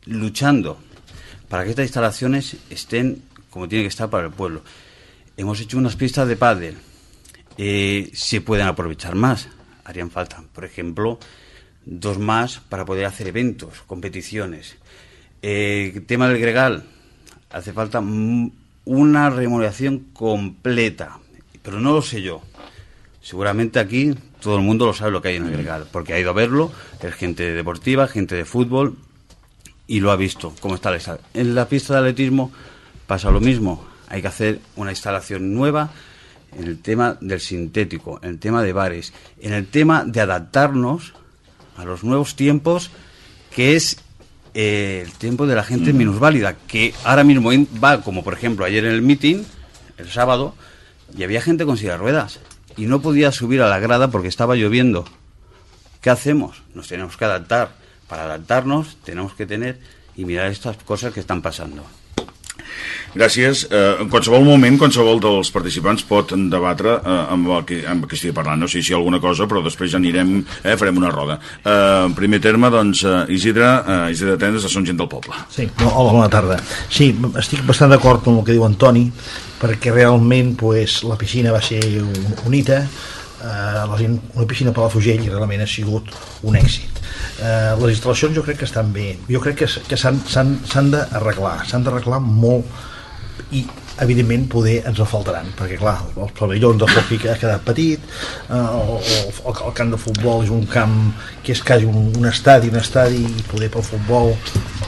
luchando para que estas instalaciones estén como tiene que estar para el pueblo. Hemos hecho unas pistas de pádel, eh, se pueden aprovechar más, harían falta, por ejemplo, dos más para poder hacer eventos, competiciones. Eh, tema del gregal, hace falta una remodelación completa, pero no lo sé yo. Seguramente aquí todo el mundo lo sabe lo que hay en el gregal, porque ha ido a verlo, es gente deportiva, gente de fútbol, y lo ha visto, cómo está la En la pista de atletismo pasa lo mismo, hay que hacer una instalación nueva en el tema del sintético, en el tema de bares, en el tema de adaptarnos a los nuevos tiempos, que es eh, el tiempo de la gente minusválida, que ahora mismo va, como por ejemplo ayer en el meeting, el sábado, y había gente con silla de ruedas y no podía subir a la grada porque estaba lloviendo. ¿Qué hacemos? Nos tenemos que adaptar. Para adaptarnos tenemos que tener y mirar estas cosas que están pasando. Gràcies. Eh, en qualsevol moment, qualsevol dels participants pot debatre eh, amb, el que, amb el que estigui parlant. No sé si hi ha alguna cosa, però després ja anirem, eh, farem una roda. Eh, en primer terme, doncs, eh, Isidre, eh, Isidre Tendes, de Som Gent del Poble. Sí, no, hola, bona tarda. Sí, estic bastant d'acord amb el que diu Antoni, perquè realment pues, la piscina va ser unita, eh, la gent, una piscina Fugell i realment ha sigut un èxit. Eh, les instal·lacions jo crec que estan bé. Jo crec que, que s'han d'arreglar s'han d'arreglar molt i evidentment poder ens en faltaran perquè clar, els pavellons de hockey que ha quedat petit eh, o, o el camp de futbol és un camp que és quasi un, un estadi un estadi i poder pel futbol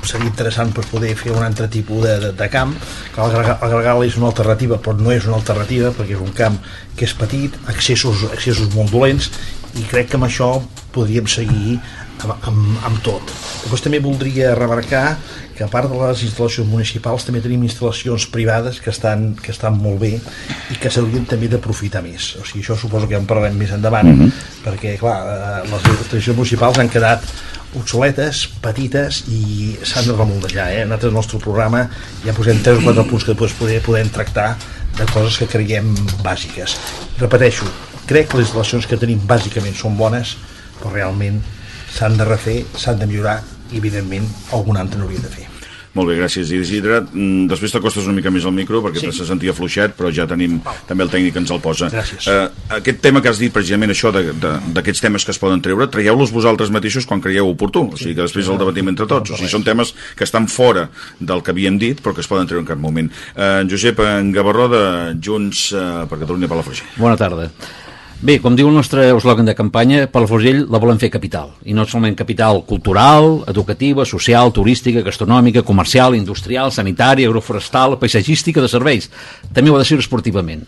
seria interessant per poder fer un altre tipus de, de, de camp. Clar, el, el Gregal és una alternativa però no és una alternativa perquè és un camp que és petit accessos, accessos molt dolents i crec que amb això podríem seguir amb, amb, amb tot. Després també voldria remarcar que a part de les instal·lacions municipals també tenim instal·lacions privades que estan, que estan molt bé i que s'haurien també d'aprofitar més. O sigui, això suposo que ja en parlarem més endavant, mm -hmm. perquè, clar, eh, les instal·lacions municipals han quedat obsoletes, petites i s'han de remoldejar. Eh? Nosaltres, el nostre programa, ja posem 3 o 4 punts que després poder, podem tractar de coses que creiem bàsiques. Repeteixo, crec que les instal·lacions que tenim bàsicament són bones, però realment s'han de refer, s'han de millorar i evidentment algun altre n'hauria de fer. Molt bé, gràcies Isidre. Mm, després t'acostes una mica més al micro perquè sí. se sentia fluixet, però ja tenim Pau. també el tècnic que ens el posa. Gràcies. Uh, aquest tema que has dit, precisament això d'aquests temes que es poden treure, traieu-los vosaltres mateixos quan creieu oportú, o sigui que després el debatim entre tots. O sigui, són temes que estan fora del que havíem dit, però que es poden treure en cap moment. Uh, Josep en Gavarró de Junts uh, per Catalunya per la Fugir. Bona tarda. Bé, com diu el nostre eslògan de campanya, Palafrugell la volem fer capital, i no solament capital cultural, educativa, social, turística, gastronòmica, comercial, industrial, sanitària, agroforestal, paisatgística, de serveis. També ho ha de ser esportivament.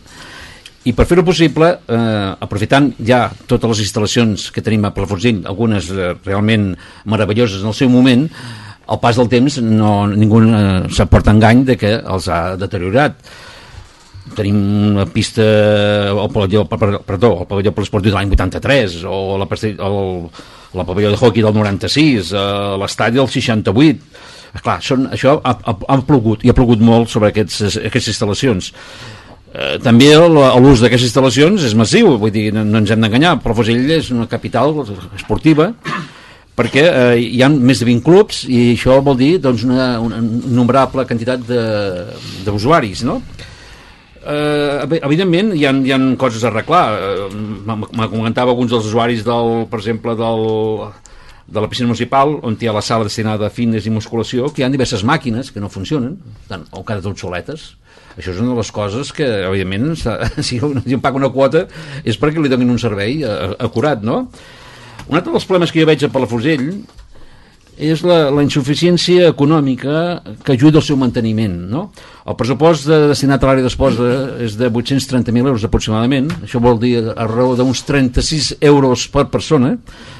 I per fer-ho possible, eh, aprofitant ja totes les instal·lacions que tenim a Palafrugell, algunes eh, realment meravelloses en el seu moment, al pas del temps no, ningú eh, s'aporta engany de que els ha deteriorat tenim una pista al pavelló, perdó, al pavelló esportiu de l'any 83 o la, el, la pavelló de hockey del 96 l'estadi del 68 clar, són, això ha, ha, ha plogut i ha plogut molt sobre aquests, aquestes instal·lacions eh, també l'ús d'aquestes instal·lacions és massiu, vull dir, no, no ens hem d'enganyar Fosell és una capital esportiva perquè eh, hi ha més de 20 clubs i això vol dir doncs, una, una innombrable quantitat d'usuaris, no? Eh, evidentment hi ha, hi ha coses a arreglar eh, me comentava alguns dels usuaris del, per exemple del, de la piscina municipal on hi ha la sala destinada a fitness i musculació que hi ha diverses màquines que no funcionen tant, o encara obsoletes això és una de les coses que, evidentment, si un paga una quota és perquè li donin un servei acurat, no? Un altre dels problemes que jo veig a Palafrugell és la, la insuficiència econòmica que ajuda al seu manteniment. No? El pressupost de, destinat a l'àrea d'esports de, és de 830.000 euros aproximadament, això vol dir a raó d'uns 36 euros per persona,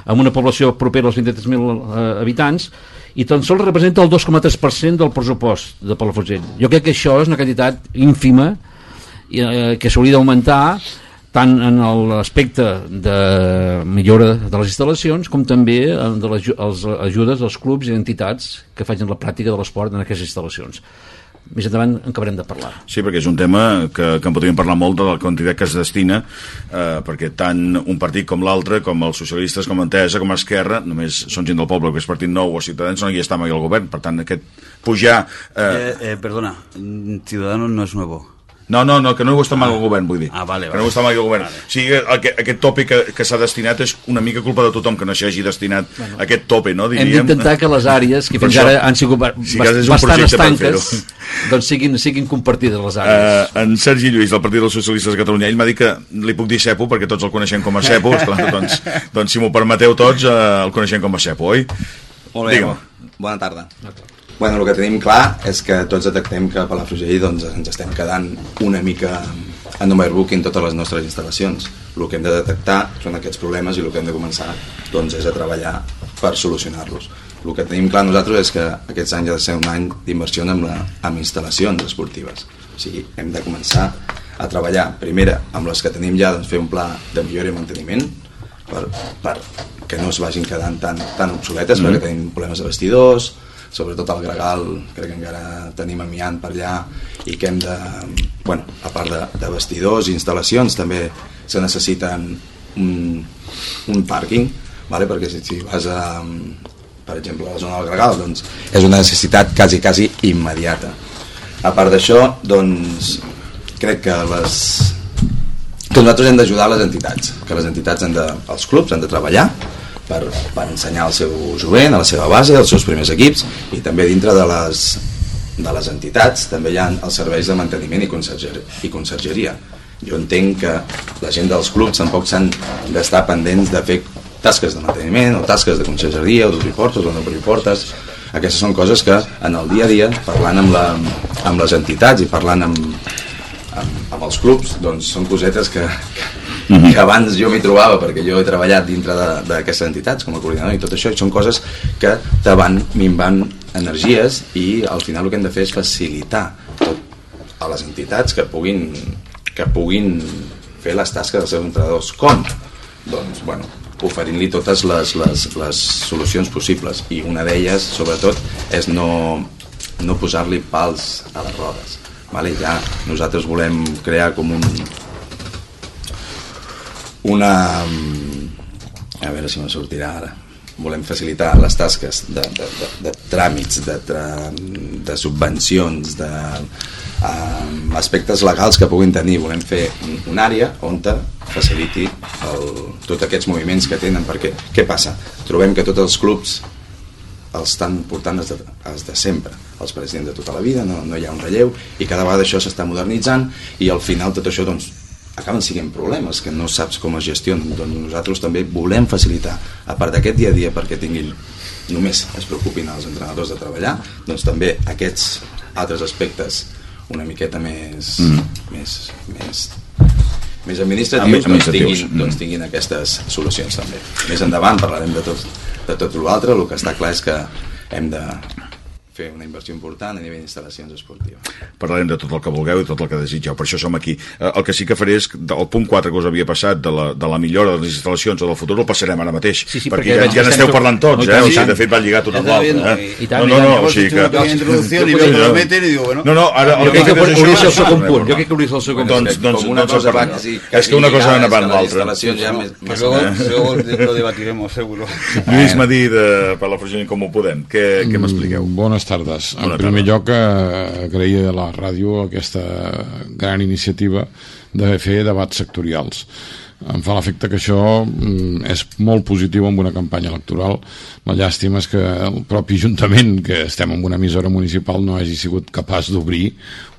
amb una població propera als 23.000 eh, habitants, i tan sols representa el 2,3% del pressupost de Palafrugell. Jo crec que això és una quantitat ínfima eh, que s'hauria d'augmentar tant en l'aspecte de millora de les instal·lacions com també de les els ajudes als clubs i entitats que facin la pràctica de l'esport en aquestes instal·lacions més endavant en acabarem de parlar. Sí, perquè és un tema que, que en podríem parlar molt de la quantitat que es destina, eh, perquè tant un partit com l'altre, com els socialistes, com Entesa, com Esquerra, només són gent del poble, que és partit nou o Ciutadans, no hi està mai al govern. Per tant, aquest pujar... Eh... Eh, eh, perdona, Ciudadanos no és nuevo. No, no, no, que no ho està mal el govern, vull dir. Ah, vale, que vale. no ho està mal el govern. Vale. O sigui, aquest, aquest tope que, que s'ha destinat és una mica culpa de tothom que no s'hagi destinat bueno, aquest tope, no? Diríem. Hem d'intentar que les àrees, que fins això, ara han sigut si bast cas és un bastant estanques, doncs siguin, siguin compartides les àrees. Uh, en Sergi Lluís, del Partit dels Socialistes de Catalunya, ell m'ha dit que li puc dir Cepo, perquè tots el coneixem com a Cepo, esclar, doncs, doncs si m'ho permeteu tots, uh, el coneixem com a Cepo, oi? Molt bé, Digue'm. bona tarda. Bueno, el que tenim clar és que tots detectem que a Palafrugell doncs, ens estem quedant una mica en overbooking totes les nostres instal·lacions. El que hem de detectar són aquests problemes i el que hem de començar doncs, és a treballar per solucionar-los. El que tenim clar nosaltres és que aquests anys ha de ser un any d'inversió amb, la, amb instal·lacions esportives. O sigui, hem de començar a treballar, primera, amb les que tenim ja, doncs, fer un pla de millora i manteniment per, per que no es vagin quedant tan, tan obsoletes, Mhm. perquè tenim problemes de vestidors, sobretot al Gregal, crec que encara tenim amiant per allà, i que hem de, bueno, a part de, de vestidors i instal·lacions, també se necessiten un, un pàrquing, vale? perquè si, si vas a, per exemple, a la zona del Gregal, doncs és una necessitat quasi, quasi immediata. A part d'això, doncs, crec que les, que nosaltres hem d'ajudar les entitats, que les entitats han de, els clubs han de treballar per, per ensenyar al seu jovent, a la seva base, als seus primers equips i també dintre de les, de les entitats també hi ha els serveis de manteniment i, conserger, i consergeria. Jo entenc que la gent dels clubs tampoc s'han d'estar pendents de fer tasques de manteniment o tasques de consergeria o d'obrir portes o no obrir portes aquestes són coses que en el dia a dia parlant amb, la, amb les entitats i parlant amb, amb, amb els clubs doncs són cosetes que, que, que abans jo m'hi trobava perquè jo he treballat dintre d'aquestes entitats com a coordinador i tot això i són coses que te van minvant energies i al final el que hem de fer és facilitar tot a les entitats que puguin, que puguin fer les tasques dels seus entrenadors. Com? Doncs, bueno, oferint-li totes les, les, les solucions possibles i una d'elles, sobretot, és no, no posar-li pals a les rodes. Vale? Ja nosaltres volem crear com un una a veure si me sortirà ara volem facilitar les tasques de, de, de, de tràmits, de, tra, de subvencions, de um, aspectes legals que puguin tenir. Volem fer un, una àrea on faciliti el, tots aquests moviments que tenen, perquè què passa? Trobem que tots els clubs els estan portant els de, els de sempre, els presidents de tota la vida, no, no hi ha un relleu, i cada vegada això s'està modernitzant, i al final tot això doncs, acaben siguent problemes que no saps com es gestionen doncs nosaltres també volem facilitar a part d'aquest dia a dia perquè tinguin només es preocupin els entrenadors de treballar doncs també aquests altres aspectes una miqueta més Mm. més, més més administratius, Admi- doncs, administratius, tinguin, mm. doncs tinguin aquestes solucions també. Més endavant parlarem de tot, de tot l'altre, el que està clar és que hem de fer una inversió important a nivell d'instal·lacions esportives. Parlarem de tot el que vulgueu i tot el que desitgeu, per això som aquí. Eh, el que sí que faré és, el punt 4 que us havia passat de la, de la millora de les instal·lacions o del futur, el passarem ara mateix, Sí, sí, perquè, perquè ja, ja n'esteu parlant tots, No, eh? O sigui, de fet va lligat un amb està l'altre. Eh? no, no, no, o sigui que... No, no, ara... Jo el crec que és hauria de ser el segon eh, punt. Jo crec que hauria de ser el segon Doncs, punt. doncs, Com una doncs, cosa doncs, va és que una cosa amb lligada, l'altra. les instal·lacions ja més- Que luego, luego lo debatiremos, seguro. Lluís Madí de Palafrugell, com ho podem? Què, què m'expliqueu? Mm, Bones tardes. En Bona primer lloc, eh, agrair a la ràdio aquesta gran iniciativa de fer debats sectorials. Em fa l'efecte que això mm, és molt positiu en una campanya electoral. La llàstima és que el propi Ajuntament, que estem en una emissora municipal, no hagi sigut capaç d'obrir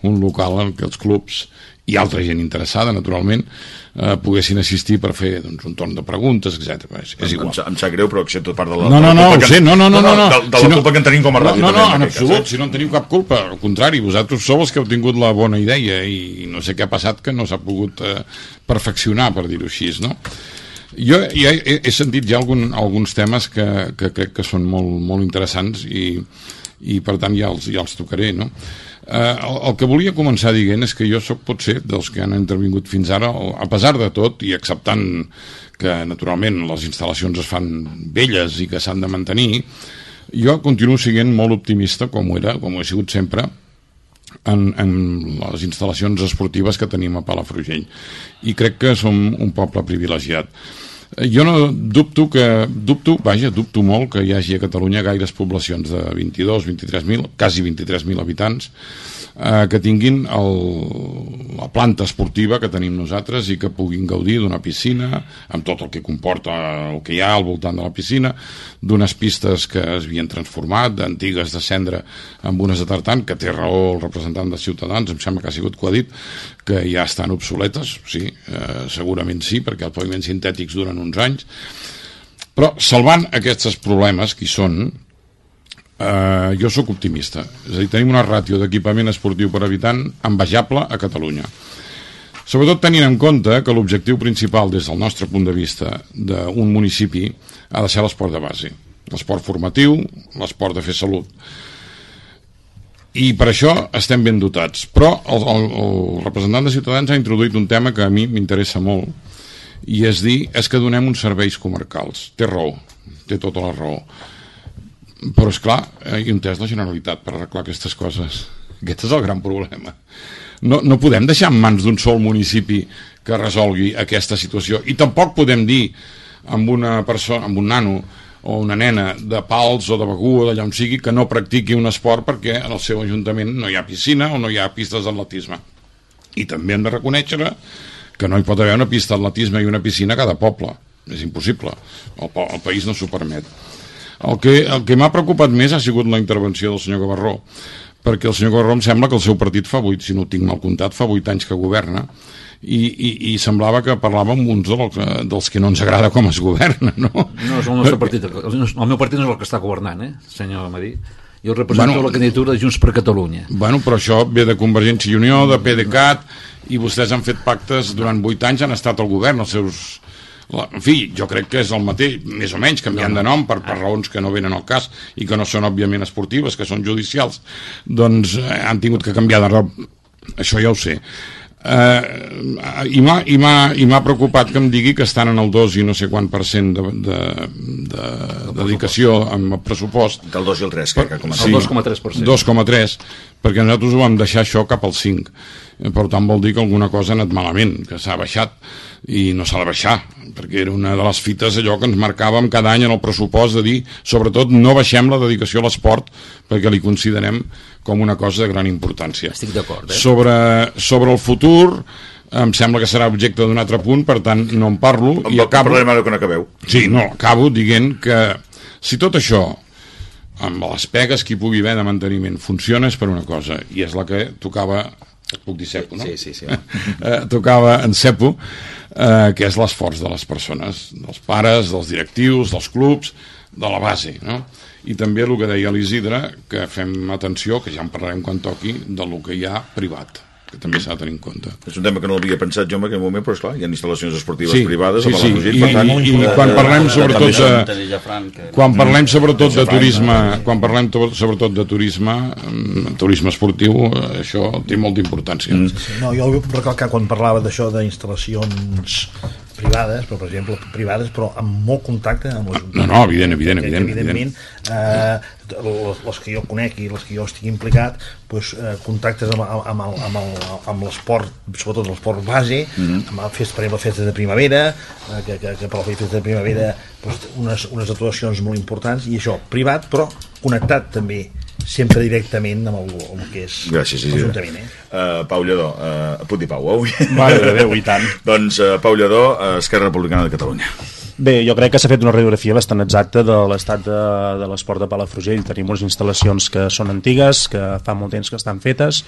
un local en què els clubs i altra gent interessada, naturalment, eh, poguessin assistir per fer doncs, un torn de preguntes, etc. És, és igual. Em, em sap greu, però accepto part de la, No, de no, la no, culpa ho sé, no, no, no, no, no. De, de la Si no- culpa que en tenim com a ràdio. No, no, també, en cas, absolut, eh? si no en teniu cap culpa, al contrari, vosaltres sou els que heu tingut la bona idea i no sé què ha passat que no s'ha pogut eh, perfeccionar, per dir-ho així, no? Jo ja he, he sentit ja algun, alguns temes que, que crec que són molt, molt interessants i, i per tant ja els, ja els tocaré, no? Eh, el, el que volia començar dient és que jo sóc potser dels que han intervingut fins ara, a pesar de tot i acceptant que naturalment les instal·lacions es fan velles i que s'han de mantenir, jo continuo sent molt optimista com ho era, com ho he sigut sempre, en, en les instal·lacions esportives que tenim a Palafrugell. I crec que som un poble privilegiat jo no dubto que dubto, vaja, dubto molt que hi hagi a Catalunya gaires poblacions de 22, 23.000, quasi 23.000 habitants eh, que tinguin el, la planta esportiva que tenim nosaltres i que puguin gaudir d'una piscina amb tot el que comporta el que hi ha al voltant de la piscina d'unes pistes que es havien transformat d'antigues de cendra amb unes de tartan que té raó el representant de Ciutadans em sembla que ha sigut que ho ha dit que ja estan obsoletes sí, eh, segurament sí perquè els paviments sintètics duren uns anys però salvant aquests problemes que hi són eh, jo sóc optimista. És a dir, tenim una ràtio d'equipament esportiu per habitant envejable a Catalunya. Sobretot tenint en compte que l'objectiu principal des del nostre punt de vista d'un municipi ha de ser l'esport de base. L'esport formatiu, l'esport de fer salut i per això estem ben dotats. Però el, el, el representant de Ciutadans ha introduït un tema que a mi m'interessa molt i és dir, és que donem uns serveis comarcals. Té raó, té tota la raó. Però és clar, i on és la Generalitat per arreglar aquestes coses. Aquest és el gran problema. No, no podem deixar en mans d'un sol municipi que resolgui aquesta situació. I tampoc podem dir amb una persona, amb un nano o una nena de Pals o de Begú o d'allà on sigui que no practiqui un esport perquè en el seu ajuntament no hi ha piscina o no hi ha pistes d'atletisme. I també hem de reconèixer que no hi pot haver una pista d'atletisme i una piscina a cada poble. És impossible, el, el país no s'ho permet. El que, el que m'ha preocupat més ha sigut la intervenció del senyor Gavarró perquè el senyor em sembla que el seu partit fa 8, si no ho tinc mal comptat, fa 8 anys que governa i, i, i semblava que parlava amb uns dels, dels que no ens agrada com es governa, no? No és el nostre partit, el el meu partit no és el que està governant, eh, senyor Amadí. Jo represento Bueno. la candidatura de Junts per Catalunya. Bueno, però això ve de Convergència i Unió, de PDeCAT, i vostès han fet pactes durant 8 anys, han estat al govern, els seus... la- En fi, jo crec que és el mateix, més o menys, canviant de nom per, per raons que no venen al cas i que no són òbviament esportives, que són judicials, doncs eh, han tingut que canviar de raó. Això ja ho sé. Eh, i m'ha i m'ha- i m'ha preocupat que em digui que estan en el 2 i no sé quant per cent de, de, de, de dedicació amb el pressupost Del 2 i el 3, crec que començat. El 2,3%. 2,3 perquè nosaltres ho vam deixar això cap al 5 Eh, per tant vol dir que alguna cosa ha anat malament que s'ha baixat i no s'ha de baixar perquè era una de les fites allò que ens marcàvem cada any en el pressupost de dir sobretot no baixem la dedicació a l'esport perquè li considerem com una cosa de gran importància Estic d'acord, eh? sobre, sobre el futur em sembla que serà objecte d'un altre punt per tant no en parlo i acabo... Parlarem ara quan acabeu. Sí, no, acabo dient que si tot això amb les pegues que hi pugui haver de manteniment funciona és per una cosa i és la que tocava et puc dir cepo, no? Sí, sí, sí. eh, tocava en cepo eh, que és l'esforç de les persones dels pares, dels directius, dels clubs de la base, no? i també el que deia l'Isidre que fem atenció, que ja en parlarem quan toqui del que hi ha privat que també s'ha de tenir en compte. És un tema que no l'havia pensat jo en aquell moment, però esclar, hi ha instal·lacions esportives Sí, privades sí, sí, i- per tant... i- i quan parlem sobretot de- quan parlem sobretot de turisme quan parlem to- sobretot de turisme mm, turisme esportiu eh, això té molta importància. Mm. No, jo recalcar quan parlava d'això d'instal·lacions privades, però per exemple privades però amb molt contacte amb l'Ajuntament. No, no, evident, evident, evident, evidentment eh, les, les que jo conec i les que jo estic implicat doncs, eh, contactes amb, amb, el- amb, el- amb l'esport sobretot l'esport base Mhm. amb el fest, per exemple festes de primavera eh, que, que, que per la festes de primavera doncs, unes, unes actuacions molt importants i això, privat però connectat també sempre directament amb el, amb el que és Gràcies, Isidre. l'Ajuntament eh? Uh, Pau Lledó, uh, puc dir Pau, avui? Mare de Déu, i tant. doncs uh, Pau Lledó, uh, Esquerra Republicana de Catalunya. Bé, jo crec que s'ha fet una radiografia bastant exacta de l'estat de, de l'esport de Palafrugell. Tenim unes instal·lacions que són antigues, que fa molt temps que estan fetes,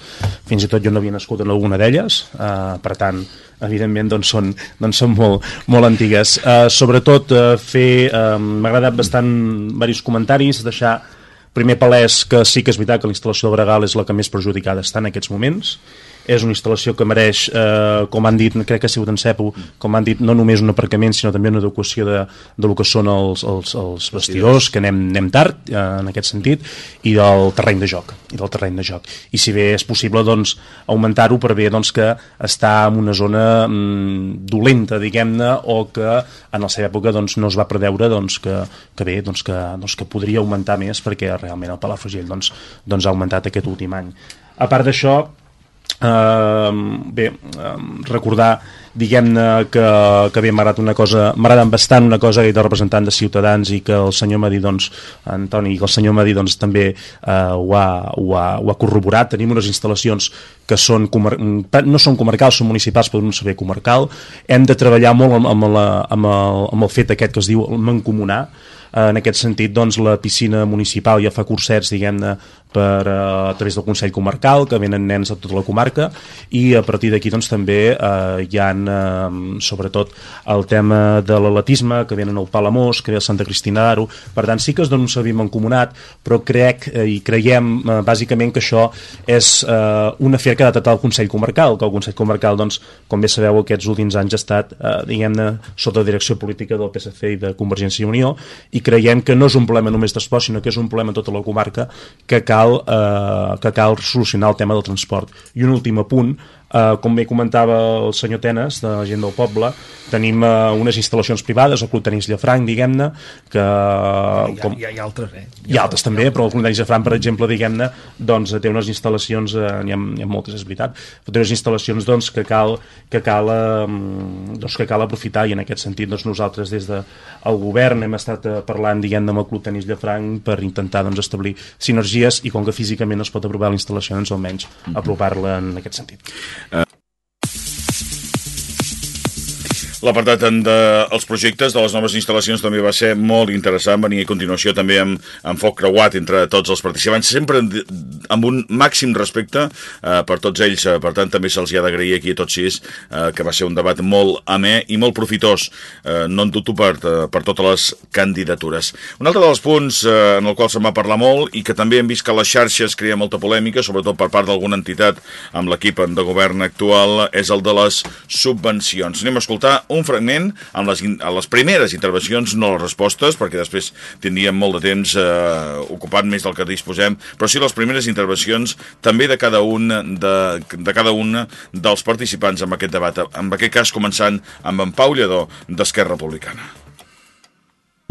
fins i tot jo no havia nascut en alguna d'elles, uh, per tant, evidentment doncs són, doncs són molt, molt antigues. Uh, sobretot uh, fer, uh, m'ha agradat bastant diversos comentaris, deixar primer palès que sí que és veritat que la instal·lació del Bregal és la que més perjudicada està en aquests moments, és una instal·lació que mereix, eh, com han dit, crec que ha sigut en CEPU, com han dit, no només un aparcament, sinó també una educació de, de lo que són els, els, els vestidors, que anem, anem tard eh, en aquest sentit, i del terreny de joc. I del terreny de joc. I si bé és possible doncs, augmentar-ho per bé doncs, que està en una zona mm, dolenta, diguem-ne, o que en la seva època doncs, no es va preveure doncs, que, que bé, doncs, que, doncs, que podria augmentar més perquè realment el Palafrugell doncs, doncs, ha augmentat aquest últim any. A part d'això, Uh, bé, uh, recordar diguem-ne que, que bé m'ha una cosa m'agrada bastant una cosa de representant de Ciutadans i que el senyor Madí doncs, Antoni, que el senyor Madí doncs, també uh, ho, ha, ho, ha, ho ha corroborat. Tenim unes instal·lacions que són no són comarcals, són municipals però un saber comarcal. Hem de treballar molt amb, amb, la, amb, el, amb el fet aquest que es diu mancomunar. En aquest sentit doncs, la piscina municipal ja fa cursets diguem-ne per, uh, a través del Consell Comarcal, que venen nens a tota la comarca, i a partir d'aquí doncs, també eh, hi ha eh, sobretot el tema de l'atletisme, que venen al Palamós, que ve a Santa Cristina d'Aro, per tant sí que es dona un servei mancomunat, però crec eh, i creiem eh, bàsicament que això és eh, un afer que ha de tratar el Consell Comarcal, que el Consell Comarcal, doncs, com bé sabeu, aquests últims anys ha estat, eh, diguem-ne, sota direcció política del PSC i de Convergència i Unió, i creiem que no és un problema només d'esport, sinó que és un problema tota la comarca que cal cal, eh, que cal solucionar el tema del transport. I un últim apunt, eh, com bé comentava el senyor Tenes, de la gent del poble, tenim uh, unes instal·lacions privades, el Club Tenis Llafranc, diguem-ne, que... Hi ha, com... hi, ha, hi ha altres, eh? Hi ha, hi ha altres també, però el Club Tenis Llafranc, per exemple, diguem-ne, doncs té unes instal·lacions, eh, n'hi ha, ha moltes, és veritat, però té unes instal·lacions doncs, que cal, que cal, eh, doncs, que cal aprofitar i en aquest sentit doncs, nosaltres des del de, govern hem estat eh, parlant, diguem-ne, amb el Club Tenis Llafranc per intentar doncs, establir sinergies i com que físicament es pot aprovar la instal·lació, doncs almenys apropar-la en aquest sentit. Uh, L'apartat dels projectes de les noves instal·lacions també va ser molt interessant, venia a continuació també amb, amb foc creuat entre tots els participants, sempre amb un màxim respecte eh, per tots ells, eh, per tant també se'ls ha d'agrair aquí a tots sis eh, que va ser un debat molt amè i molt profitós, eh, no en dubto per, eh, per totes les candidatures. Un altre dels punts eh, en el qual se'n va parlar molt i que també hem vist que les xarxes crea molta polèmica, sobretot per part d'alguna entitat amb l'equip de govern actual, és el de les subvencions. Anem a escoltar un fragment amb les, a les primeres intervencions, no les respostes, perquè després tindríem molt de temps eh, ocupat més del que disposem, però sí les primeres intervencions també de cada un de, de cada un dels participants en aquest debat. En aquest cas començant amb en Pau Lledó d'Esquerra Republicana.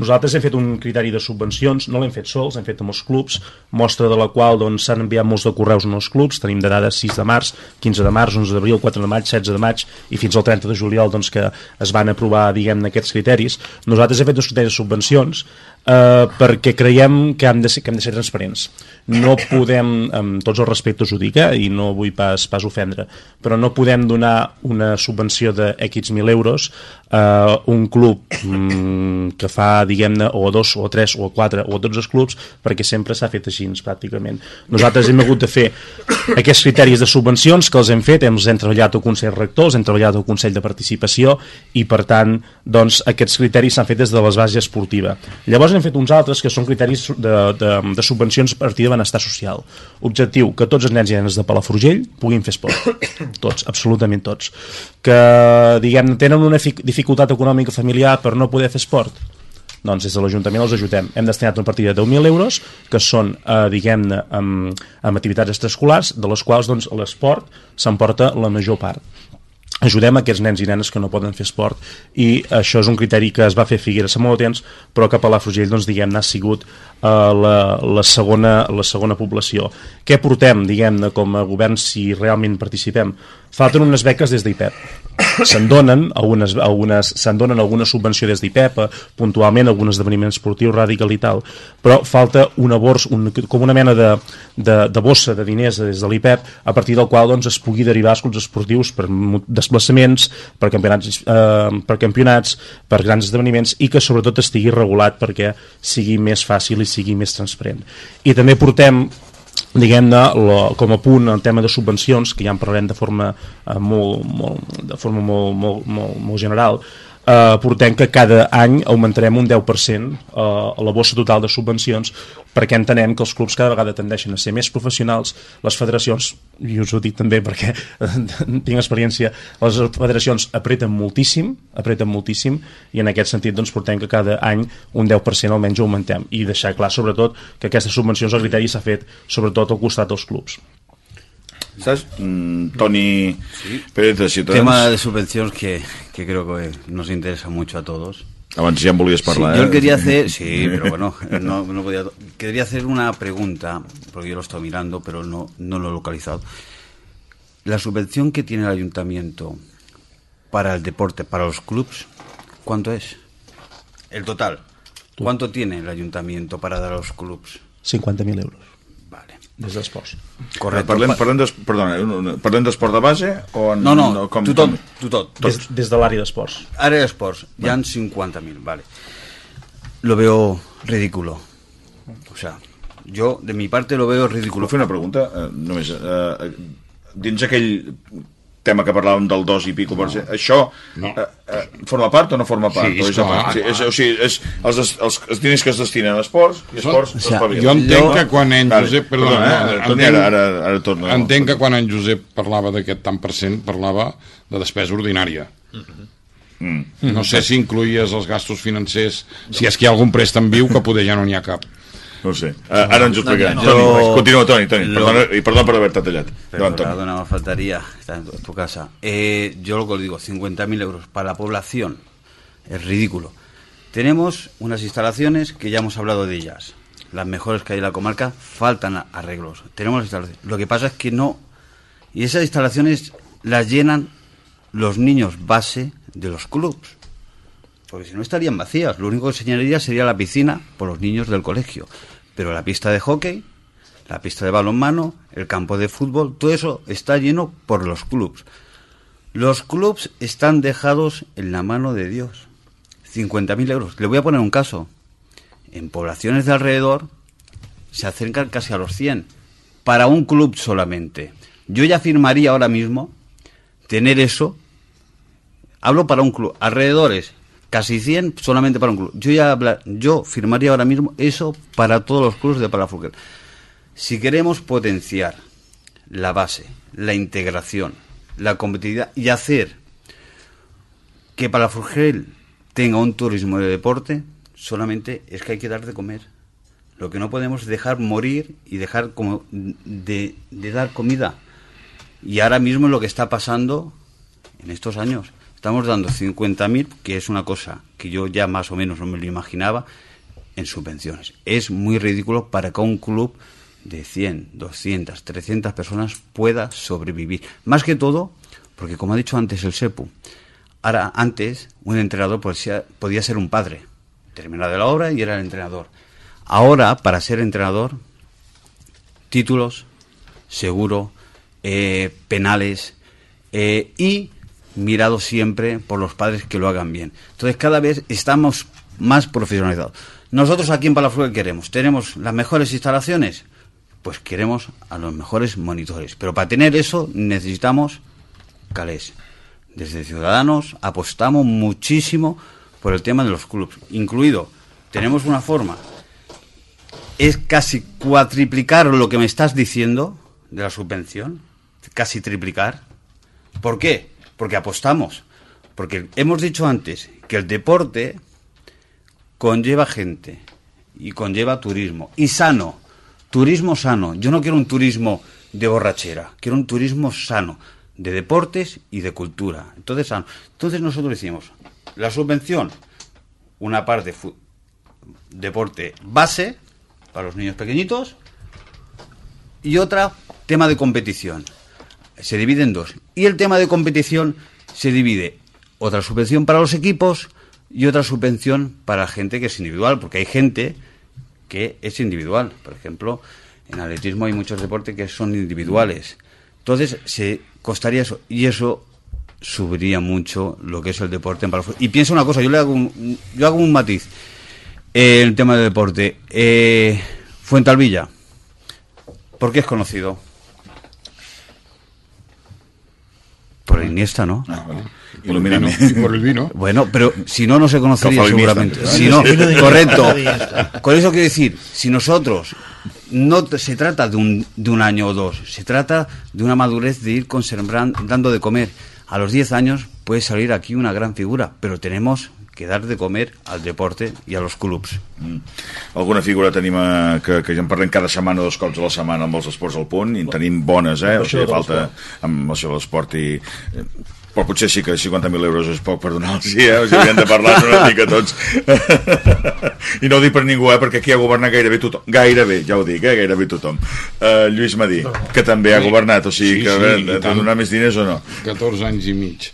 Nosaltres hem fet un criteri de subvencions, no l'hem fet sols, hem fet amb els clubs, mostra de la qual doncs, s'han doncs, enviat molts de correus en els clubs, tenim de dades 6 de març, 15 de març, 11 d'abril, 4 de maig, 16 de maig i fins al 30 de juliol doncs, que es van aprovar diguem aquests criteris. Nosaltres hem fet dos criteris de subvencions eh, perquè creiem que hem, de ser, que hem de ser transparents. No podem, amb tots els respectes ho dic, eh, i no vull pas, pas ofendre, però no podem donar una subvenció de X mil euros a un club mm, que fa diguem-ne, o a dos, o a tres, o a quatre, o a tots els clubs, perquè sempre s'ha fet així, pràcticament. Nosaltres hem hagut de fer aquests criteris de subvencions que els hem fet, hem, els hem treballat al Consell Rector, els hem treballat al Consell de Participació, i per tant, doncs, aquests criteris s'han fet des de les bases esportiva. Llavors hem fet uns altres que són criteris de, de, de subvencions a partir de benestar social. Objectiu, que tots els nens i nenes de Palafrugell puguin fer esport. Tots, absolutament tots. Que, diguem tenen una dificultat econòmica familiar per no poder fer esport doncs des de l'Ajuntament els ajudem. Hem destinat una partida de 10.000 euros, que són, eh, diguem-ne, amb, amb activitats extraescolars, de les quals doncs, l'esport s'emporta la major part ajudem a aquests nens i nenes que no poden fer esport i això és un criteri que es va fer a Figueres fa molt temps però que a Palafrugell doncs, diguem ha sigut uh, la, la, segona, la segona població. Què portem diguem-ne com a govern si realment participem falten unes beques des d'IPEP se'n donen algunes, algunes, se'n donen alguna subvenció des d'IPEP, eh, puntualment algun esdeveniment esportiu radical i tal, però falta una bors, un, com una mena de, de, de bossa de diners des de l'IPEP a partir del qual doncs, es pugui derivar als clubs esportius per desplaçaments, per campionats, eh, per campionats, per grans esdeveniments i que sobretot estigui regulat perquè sigui més fàcil i sigui més transparent. I també portem diguem-ne, com a punt en tema de subvencions, que ja en parlarem de forma, eh, molt, molt, de forma molt, molt, molt, molt general, eh, portem que cada any augmentarem un 10% eh, a la bossa total de subvencions perquè entenem que els clubs cada vegada tendeixen a ser més professionals, les federacions, i us ho dic també perquè tinc experiència, les federacions apreten moltíssim, apreten moltíssim, i en aquest sentit doncs, portem que cada any un 10% almenys augmentem, i deixar clar sobretot que aquestes subvencions al criteri s'ha fet sobretot al costat dels clubs. ¿Sabes? Mm, Tony Sí. Pérez de Ciutadans. Tema de subvenciones que, que creo que nos interesa mucho a todos. Abans ja en volies parlar, Sí, eh? yo quería hacer, sí, pero bueno, no, no podía. Quería hacer una pregunta, porque yo lo estoy mirando, pero no, no lo he localizado. La subvención que tiene el ayuntamiento para el deporte, para los clubs, ¿cuánto es? El total. ¿Cuánto tiene el ayuntamiento para dar a los clubs? 50.000 euros. Vale. Des d'esports. Correcte. Parlem, parlem d'es- perdona, parlem d'esport de base o en, No, no, com, tu tot, com- tu tot. Des, des de l'àrea d'esports. Área de sports, ya han 50.000, vale. Lo veo ridículo. O sea, yo de mi parte lo veo ridículo. Puc fer una pregunta? Eh, només, eh, dins aquell tema que parlàvem del 2 i pico per cent, això No. eh, eh, forma part o no forma part? Sí, o és a esclar, part? Sí, és, clar. o sigui, és els, els, els diners que es destinen a esports i esports O es sigui, jo entenc que quan en Josep... Perdona, perdona, eh? Toni, entenc, ara, ara, ara torna. entenc que quan en Josep parlava d'aquest tant per cent parlava de despesa ordinària. Mm. No sé si incluïes els gastos financers, si és que hi ha algun préstec viu que poder ja no n'hi ha cap. No sé. Ara ens ho explicarem. No, Toni, vaig, continua, Toni, Toni. Lo- Perdona, I perdona per haver-te tallat. Toni. Perdona, me faltaría estar en tu, casa. Eh, yo lo que os digo, 50.000 euros para la población es ridículo. Tenemos unas instalaciones que ya hemos hablado de ellas, las mejores que hay en la comarca, faltan arreglos. Tenemos instalaciones. Lo que pasa es que no. Y esas instalaciones las llenan los niños base de los clubs. Porque si no estarían vacías. Lo único que se llenaría sería la piscina por los niños del colegio. Pero la pista de hockey, la pista de balonmano, el campo de fútbol, todo eso está lleno por los clubs. Los clubs están dejados en la mano de Dios. 50.000 euros. Le voy a poner un caso. En poblaciones de alrededor se acercan casi a los 100. Para un club solamente. Yo ya firmaría ahora mismo tener eso. Hablo para un club. Alrededores, casi 100 solamente para un club. Yo ya yo firmaría ahora mismo eso para todos los clubes de Palafrugell. Si queremos potenciar la base, la integración, la competitividad y hacer que Palafrugell tenga un turismo de deporte, solamente es que hay que dar de comer. Lo que no podemos es dejar morir y dejar como de, de dar comida. Y ahora mismo lo que está pasando en estos años. Estamos dando 50.000, que es una cosa que yo ya más o menos no me lo imaginaba, en subvenciones. Es muy ridículo para que un club de 100, 200, 300 personas pueda sobrevivir. Más que todo, porque como ha dicho antes el SEPU, ahora antes un entrenador podía, podía ser un padre. Terminaba la obra y era el entrenador. Ahora, para ser entrenador, títulos, seguro, eh, penales eh, y mirado siempre por los padres que lo hagan bien. Entonces cada vez estamos más profesionalizados. Nosotros aquí en Palafrugell queremos, tenemos las mejores instalaciones, pues queremos a los mejores monitores. Pero para tener eso necesitamos calés. Desde Ciudadanos apostamos muchísimo por el tema de los clubes, incluido tenemos una forma es casi cuatriplicar lo que me estás diciendo de la subvención, casi triplicar. ¿Por qué? Porque apostamos. Porque hemos dicho antes que el deporte conlleva gente y conlleva turismo. Y sano. Turismo sano. Yo no quiero un turismo de borrachera, quiero un turismo sano, de deportes y de cultura. Entonces, sano. Entonces nosotros decimos, la subvención, una parte deporte base para los niños pequeñitos y otra tema de competición. Se divide en dos. Y el tema de competición se divide otra subvención para los equipos y otra subvención para gente que es individual, porque hay gente que es individual. Por ejemplo, en atletismo hay muchos deportes que son individuales. Entonces, se costaría eso. Y eso subiría mucho lo que es el deporte en. Y pienso una cosa, yo le hago un, yo hago un matiz. Eh, el tema del deporte. Eh, Fuentalvilla. ¿Por qué es conocido? Por Iniesta, ¿no? Ah, vale. Ilumíname. Y por el vino. Bueno, pero si no, no se conocería seguramente. Iniesta. Si no, correcto. Con eso quiero decir, si nosotros no se trata de un, de un año o dos, se trata de una madurez de ir conservando, dando de comer. A los 10 años puede salir aquí una gran figura, pero tenemos que dar de comer al deporte i a los clubs. Mm. Alguna figura tenim eh, que, que ja en parlem cada setmana, dos cops a la setmana amb els esports al punt, i en tenim bones, eh? O sigui, falta amb això de l'esport i... eh, Però potser sí que 50.000 euros és poc per donar-los, sí, eh? O sigui, hauríem de parlar una mica tots. I no ho dic per ningú, eh? Perquè aquí ha governat gairebé tothom. Gairebé, ja ho dic, eh? Gairebé tothom. Uh, Lluís Madí, que també ha governat, o sigui, Sí, que sí, i de tant. donar més diners o no? 14 anys i mig.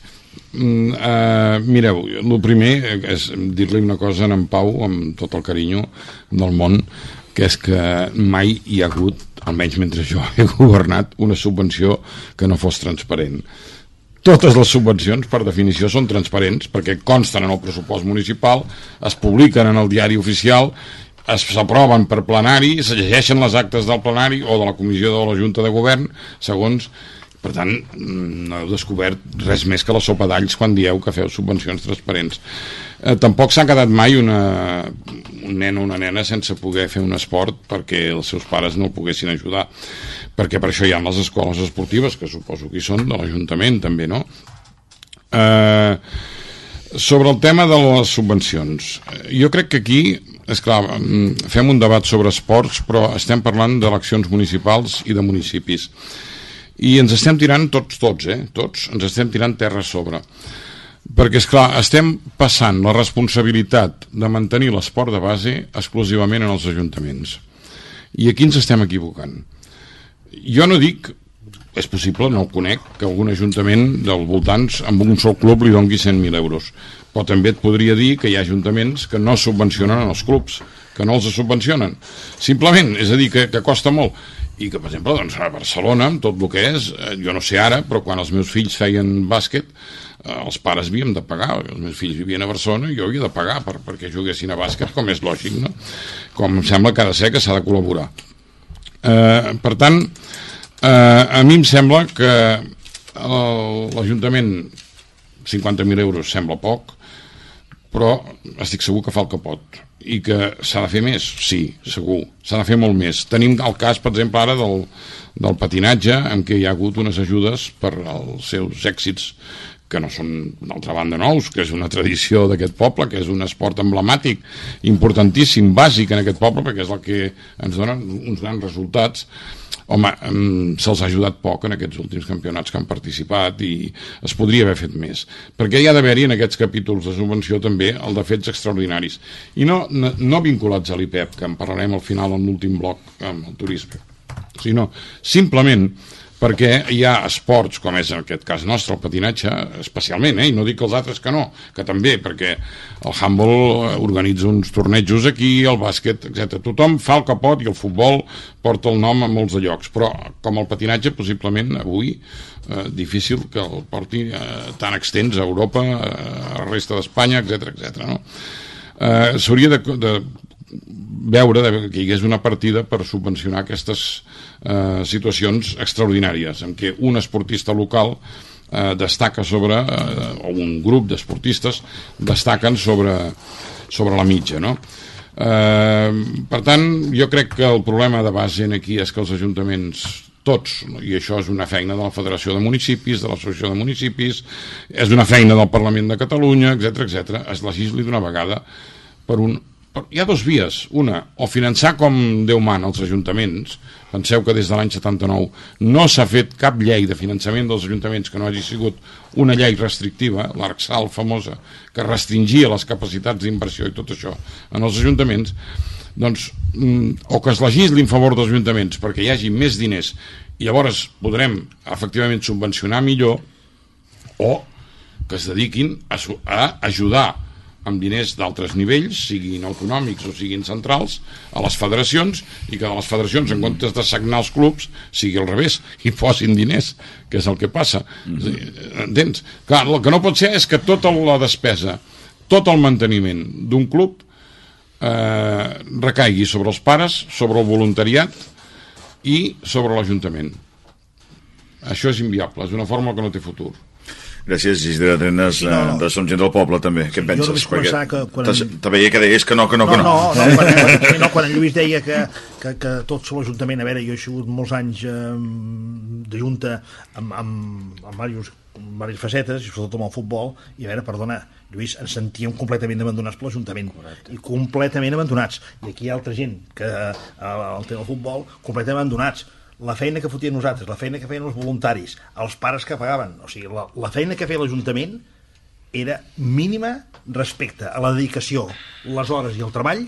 Uh, mireu, el primer és dir-li una cosa en Pau, amb tot el carinyo del món, que és que mai hi ha hagut, almenys mentre jo he governat, una subvenció que no fos transparent. Totes les subvencions, per definició, són transparents perquè consten en el pressupost municipal, es publiquen en el diari oficial, es s'aproven per plenari, llegeixen les actes del plenari o de la comissió de la Junta de Govern, segons... Per tant, mm, no heu descobert res més que la sopa d'alls quan dieu que feu subvencions transparents. Eh, tampoc s'ha quedat mai una, un nen o una nena sense poder fer un esport perquè els seus pares no el poguessin ajudar perquè per això hi ha les escoles esportives que suposo que hi són de l'Ajuntament també, no? Eh, sobre el tema de les subvencions eh, jo crec que aquí és clar, mm, fem un debat sobre esports però estem parlant d'eleccions municipals i de municipis i ens estem tirant tots, tots, eh? Tots, ens estem tirant terra a sobre. Perquè, és clar estem passant la responsabilitat de mantenir l'esport de base exclusivament en els ajuntaments. I aquí ens estem equivocant. Jo no dic, és possible, no ho conec, que algun ajuntament dels voltants amb un sol club li dongui 100.000 euros. Però també et podria dir que hi ha ajuntaments que no subvencionen els clubs, que no els subvencionen. Simplement, és a dir, que, que costa molt i que, per exemple, doncs, a Barcelona, amb tot el que és, eh, jo no sé ara, però quan els meus fills feien bàsquet, eh, els pares havíem de pagar, els meus fills vivien a Barcelona i jo havia de pagar per, perquè juguessin a bàsquet, com és lògic, no? Com em sembla que ha de ser que s'ha de col·laborar. Eh, per tant, eh, a mi em sembla que l'Ajuntament 50.000 euros sembla poc, però estic segur que fa el que pot i que s'ha de fer més, sí, segur. S'ha de fer molt més. Tenim el cas per exemple ara del, del patinatge en què hi ha hagut unes ajudes per als seus èxits que no són d'altra banda nous, que és una tradició d'aquest poble, que és un esport emblemàtic importantíssim, bàsic en aquest poble, perquè és el que ens dona uns grans resultats home, se'ls ha ajudat poc en aquests últims campionats que han participat i es podria haver fet més. Perquè hi ha d'haver-hi en aquests capítols de subvenció també el de fets extraordinaris. I no, no, no vinculats a l'IPEP que en parlarem al final en l'últim bloc amb el turisme sinó simplement perquè hi ha esports, com és en aquest cas nostre, el patinatge, especialment, eh? i no dic els altres que no, que també, perquè el handball eh, organitza uns tornejos aquí, el bàsquet, etc. Tothom fa el que pot i el futbol porta el nom a molts de llocs, però com el patinatge, possiblement avui, eh, difícil que el porti eh, tan extens a Europa, eh, a la resta d'Espanya, etc etc. no? Eh, S'hauria de, de veure que hi hagués una partida per subvencionar aquestes eh, situacions extraordinàries en què un esportista local eh, destaca sobre eh, o un grup d'esportistes destaquen sobre, sobre la mitja no? eh, per tant jo crec que el problema de base en aquí és que els ajuntaments tots, i això és una feina de la Federació de Municipis, de l'Associació de Municipis, és una feina del Parlament de Catalunya, etc etc. es legisli d'una vegada per un... Hi ha dos vies. Una, o finançar com Déu mana els ajuntaments. Penseu que des de l'any 79 no s'ha fet cap llei de finançament dels ajuntaments que no hagi sigut una llei restrictiva, l'ARCSAL famosa, que restringia les capacitats d'inversió i tot això en els ajuntaments, doncs, mm, o que es legisli en favor dels ajuntaments perquè hi hagi més diners i llavors podrem efectivament subvencionar millor o que es dediquin a, a ajudar amb diners d'altres nivells, siguin autonòmics o siguin centrals, a les federacions i que de les federacions, en comptes de sagnar els clubs, sigui al revés, i posin diners, que és el que passa. Mm -hmm. Entens? Clar, el que no pot ser és que tota la despesa, tot el manteniment d'un club eh, recaigui sobre els pares, sobre el voluntariat i sobre l'Ajuntament. Això és inviable, és una forma que no té futur. Gràcies, Isidre Trenes, no, no. eh, de Som Gent del Poble, també. Què en penses? només començar que quan- Te veia que deies que no, que no, que no. no, no, Eh? quan, quan, sí, no, quan en Lluís deia que, que, que tot sobre l'Ajuntament, a veure, jo he sigut molts anys eh, de junta amb, amb, amb diversos, amb diverses facetes, i sobretot amb el futbol, i a veure, perdona, Lluís, ens sentíem completament abandonats per l'Ajuntament. I completament abandonats. I aquí hi ha altra gent que eh, el tema del futbol, completament abandonats la feina que fotien nosaltres, la feina que feien els voluntaris, els pares que pagaven, o sigui, la, la feina que feia l'Ajuntament era mínima respecte a la dedicació, les hores i el treball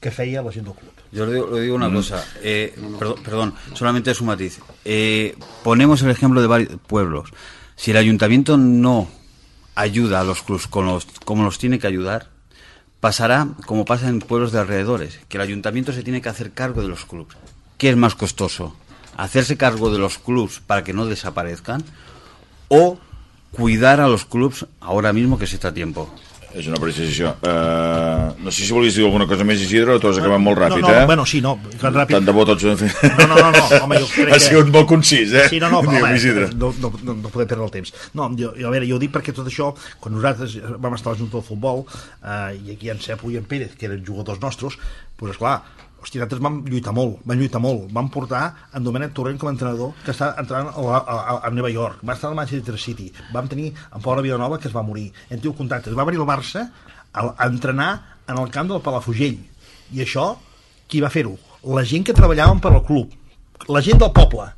que feia la gent del club. Yo le digo, le digo una Mm. cosa, eh, perdón, perdón, solamente es un matiz. Eh, ponemos el ejemplo de varios pueblos. Si el ayuntamiento no ayuda a los clubs con los, como los tiene que ayudar, pasará como pasa en pueblos de alrededores, que el ayuntamiento se tiene que hacer cargo de los clubs. ¿Qué es más costoso? ¿Hacerse cargo de los clubs para que no desaparezcan? ¿O cuidar a los clubs ahora mismo que se está a tiempo? És una precisió. Uh, no sé si volies dir alguna cosa més, Isidre, o t'ho has acabat molt ràpid, no, no, eh? bueno, sí, no, que ràpid. Tant de bo tots ho hem fet. No, no, no, no, home, jo crec ha sigut molt concís, eh? Sí, no, no, Digue'm, home, no, no, no, no podem perdre el temps. No, jo, jo, a veure, jo ho dic perquè tot això, quan nosaltres vam estar a la Junta del Futbol, eh, i aquí en Cepo i en Pérez, que eren jugadors nostres, doncs esclar, hòstia, nosaltres vam lluitar molt, vam lluitar molt. Vam portar en Domènec Torrent com a entrenador, que està entrant a, a, a, a Nova York. Va estar al Manchester City. Vam tenir en Pau Vilanova, que es va morir. Hem tingut contactes. Va venir al Barça a, a entrenar en el camp del Palafrugell. I això, qui va fer-ho? La gent que treballaven per al club. La gent del poble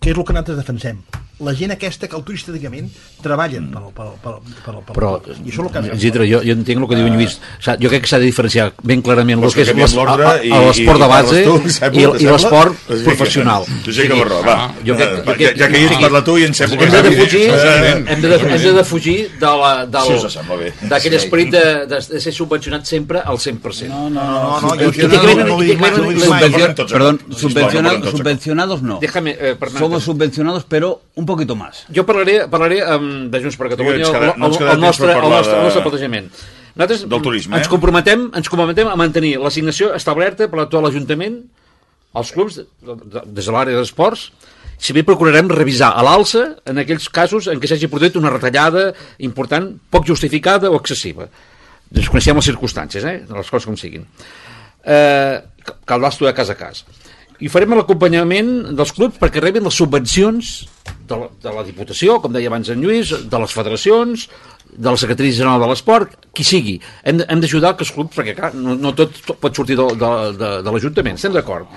que és el que nosaltres defensem la gent aquesta que turísticament treballen per, per, per, per, per, però i això és el que ens Isidre, jo, jo entenc el que diu en Lluís. S'ha- jo crec que s'ha de diferenciar ben clarament el Vols que és l'esport de base i, i l'esport professional. Tu sí que Camarró, va. jo crec, Va, ja- ja que hi ets, parla tu i en Cepo que hem de defugir hem de, hem de defugir d'aquell esperit de, de, de ser subvencionat sempre al 100% no, no, no, no. parlem tots, subvencionados no. Déjame, eh. Somos subvencionados, pero un poquito más. Jo parlaré, parlaré um, de Junts per Catalunya, Ens el, queda- no ens el, el, temps nostre, el, nostre, el nostre plantejament. Nosaltres Del turisme, ens eh? comprometem, ens comprometem a mantenir l'assignació establerta per l'actual Ajuntament als clubs de, de, des de l'àrea d'esports si bé procurarem revisar a l'alça en aquells casos en què s'hagi produït una retallada important, poc justificada o excessiva. Desconeixem les circumstàncies, eh? les coses com siguin. Eh, caldrà estudiar cas a cas. I farem l'acompanyament dels clubs perquè rebin les subvencions de la, de la Diputació, com deia abans en Lluís, de les federacions, de la Secretaria General de l'Esport, qui sigui. Hem, hem d'ajudar que els clubs, perquè clar, no, no tot, pot sortir de, de, de, de l'Ajuntament, estem d'acord.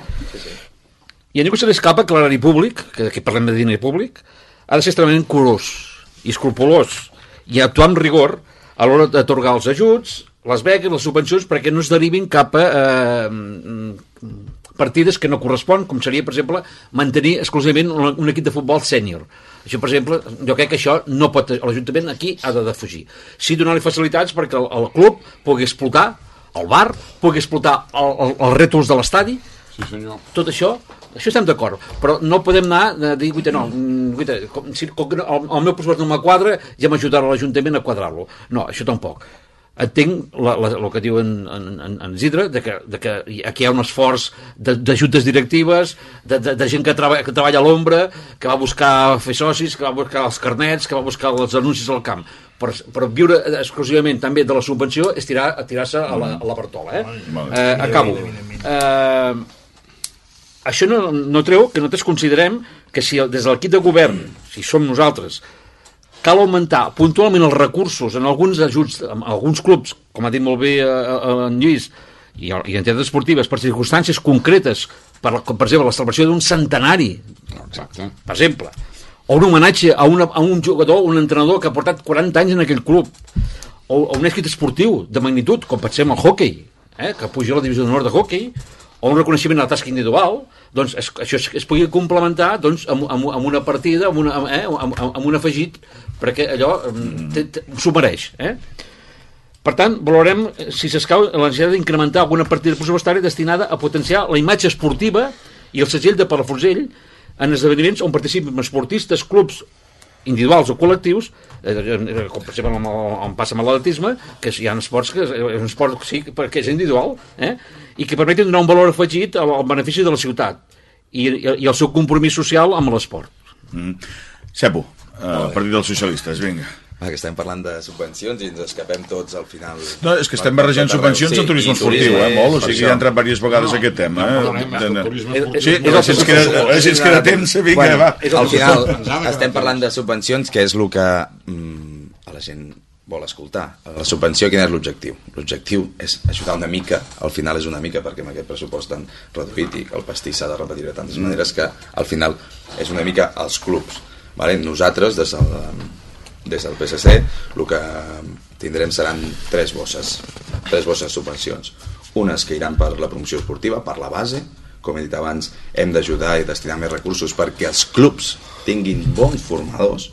I a ningú se li escapa que l'erari públic, que aquí parlem de diner públic, ha de ser extremadament curós i escrupolós i actuar amb rigor a l'hora d'atorgar els ajuts, les beques, les subvencions, perquè no es derivin cap a eh, partides que no correspon, com seria, per exemple, mantenir exclusivament un, un equip de futbol sènior. Això, per exemple, jo crec que això no pot... L'Ajuntament aquí ha de defugir. Sí donar-li facilitats perquè el, el club pugui explotar el bar, pugui explotar el, el, els rètols de l'estadi, Sí, senyor. tot això, això estem d'acord, però no podem anar a dir, guita, no, guita, com, si, com el, el meu pressupost no m'quadra, ja m'ajudarà l'Ajuntament a quadrar-lo. No, això tampoc. Entenc la, la, el que diu en, en, en, en Isidre, de que, de que aquí hi ha un esforç de- d'ajudes directives, de, de, de gent que, treba, que treballa a l'ombra, que va buscar fer socis, que va buscar els carnets, que va buscar els anuncis al camp. Per, per viure exclusivament també de la subvenció és tirar- tirar-se a, la, a la Bartola. Eh? Eh, acabo. Eh, això no, no treu que nosaltres considerem que si des de l'equip de govern, si som nosaltres, cal augmentar puntualment els recursos en alguns ajuts, en alguns clubs, com ha dit molt bé eh, eh, en Lluís, i, i entitats esportives, per circumstàncies concretes, per, com per exemple la celebració d'un centenari, Exacte. per exemple, o un homenatge a, una, a un jugador, un entrenador que ha portat 40 anys en aquell club, o, o un èxit esportiu de magnitud, com amb el hockey, eh, que puja a la divisió d'honor de hockey, o un reconeixement a la tasca individual, doncs es, això es, es pugui complementar doncs, amb, amb, amb una partida, amb, una, eh, amb, amb, amb un afegit, perquè allò s'ho mereix. Eh? Per tant, valorem eh, si s'escau la necessitat d'incrementar alguna partida pressupostària destinada a potenciar la imatge esportiva i el segell de Palafrugell en esdeveniments on participen esportistes, clubs individuals o col·lectius, eh, eh, com per exemple on passa amb l'atletisme, que hi ha esports que és un esport sí, que és individual, eh? i que permeten donar un valor afegit al, al benefici de la ciutat i, i el seu compromís social amb l'esport. Mm. Cepo, uh, Partit dels Socialistes, vinga. Que estem parlant de subvencions i ens escapem tots al final... No, és que estem barrejant subvencions sí, al turisme esportiu, eh, molt, o sigui que ja ha entrat diverses vegades no, aquest tema. Eh? No, sí, però si ens queda, si ens queda temps, vinga, bueno, va. Al final estem parlant de subvencions, que és el que mm, a la gent vol escoltar. La subvenció, quin és l'objectiu? L'objectiu és ajudar una mica, al final és una mica, perquè amb aquest pressupost tan reduït i el pastís s'ha de repetir de tantes maneres que al final és una mica els clubs. Vale? Nosaltres, des del, des del PSC el que tindrem seran tres bosses, tres bosses subvencions. Unes que iran per la promoció esportiva, per la base, com he dit abans, hem d'ajudar i destinar més recursos perquè els clubs tinguin bons formadors,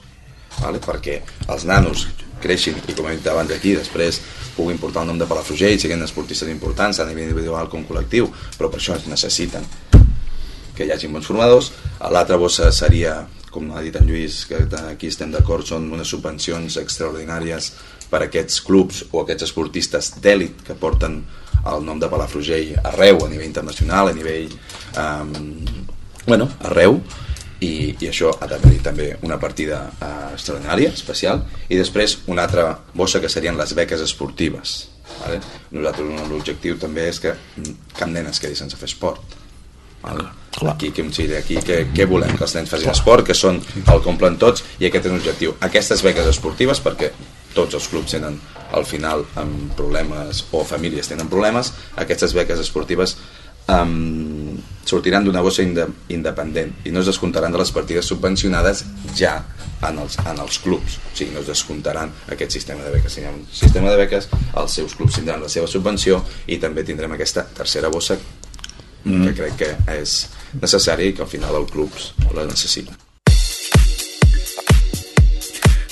vale? perquè els nanos creixin i com he dit abans aquí, després puguin portar el nom de Palafrugell, siguin esportistes importants a nivell individual com col·lectiu, però per això es necessiten que hi hagi bons formadors. L'altra bossa seria com ha dit en Lluís, que aquí estem d'acord, són unes subvencions extraordinàries per a aquests clubs o aquests esportistes d'èlit que porten el nom de Palafrugell arreu, a nivell internacional, a nivell... Um, bueno, arreu, i, i això ha d'haver també una partida uh, extraordinària, especial, i després una altra bossa que serien les beques esportives. Vale? Nosaltres l'objectiu també és que cap nen es quedi sense fer esport Val? Aquí, que, aquí què, què volem? Que els nens facin esport, que són el complen tots, i aquest és l'objectiu. Aquestes beques esportives, perquè tots els clubs tenen al final amb problemes, o famílies tenen problemes, aquestes beques esportives um, sortiran d'una bossa inde independent i no es descomptaran de les partides subvencionades ja en els, en els clubs o sigui, no es descomptaran aquest sistema de beques si hi ha un sistema de beques, els seus clubs tindran la seva subvenció i també tindrem aquesta tercera bossa mm. que crec que és necessari que al final els clubs la necessiten.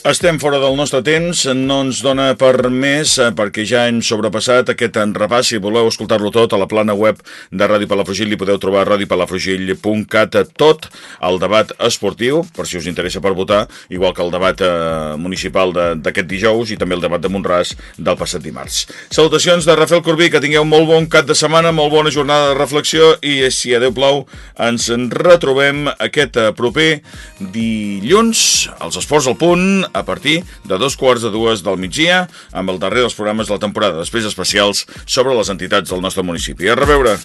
Estem fora del nostre temps, no ens dona per més eh, perquè ja hem sobrepassat aquest repàs. Si voleu escoltar-lo tot a la plana web de Ràdio Palafrugell li podeu trobar a radiopalafrugell.cat tot el debat esportiu, per si us interessa per votar, igual que el debat eh, municipal d'aquest dijous i també el debat de Montràs del passat dimarts. Salutacions de Rafael Corbí, que tingueu molt bon cap de setmana, molt bona jornada de reflexió i si a Déu plau ens retrobem aquest eh, proper dilluns als Esports al Punt a partir de dos quarts de dues del migdia amb el darrer dels programes de la temporada, després especials sobre les entitats del nostre municipi. A reveure!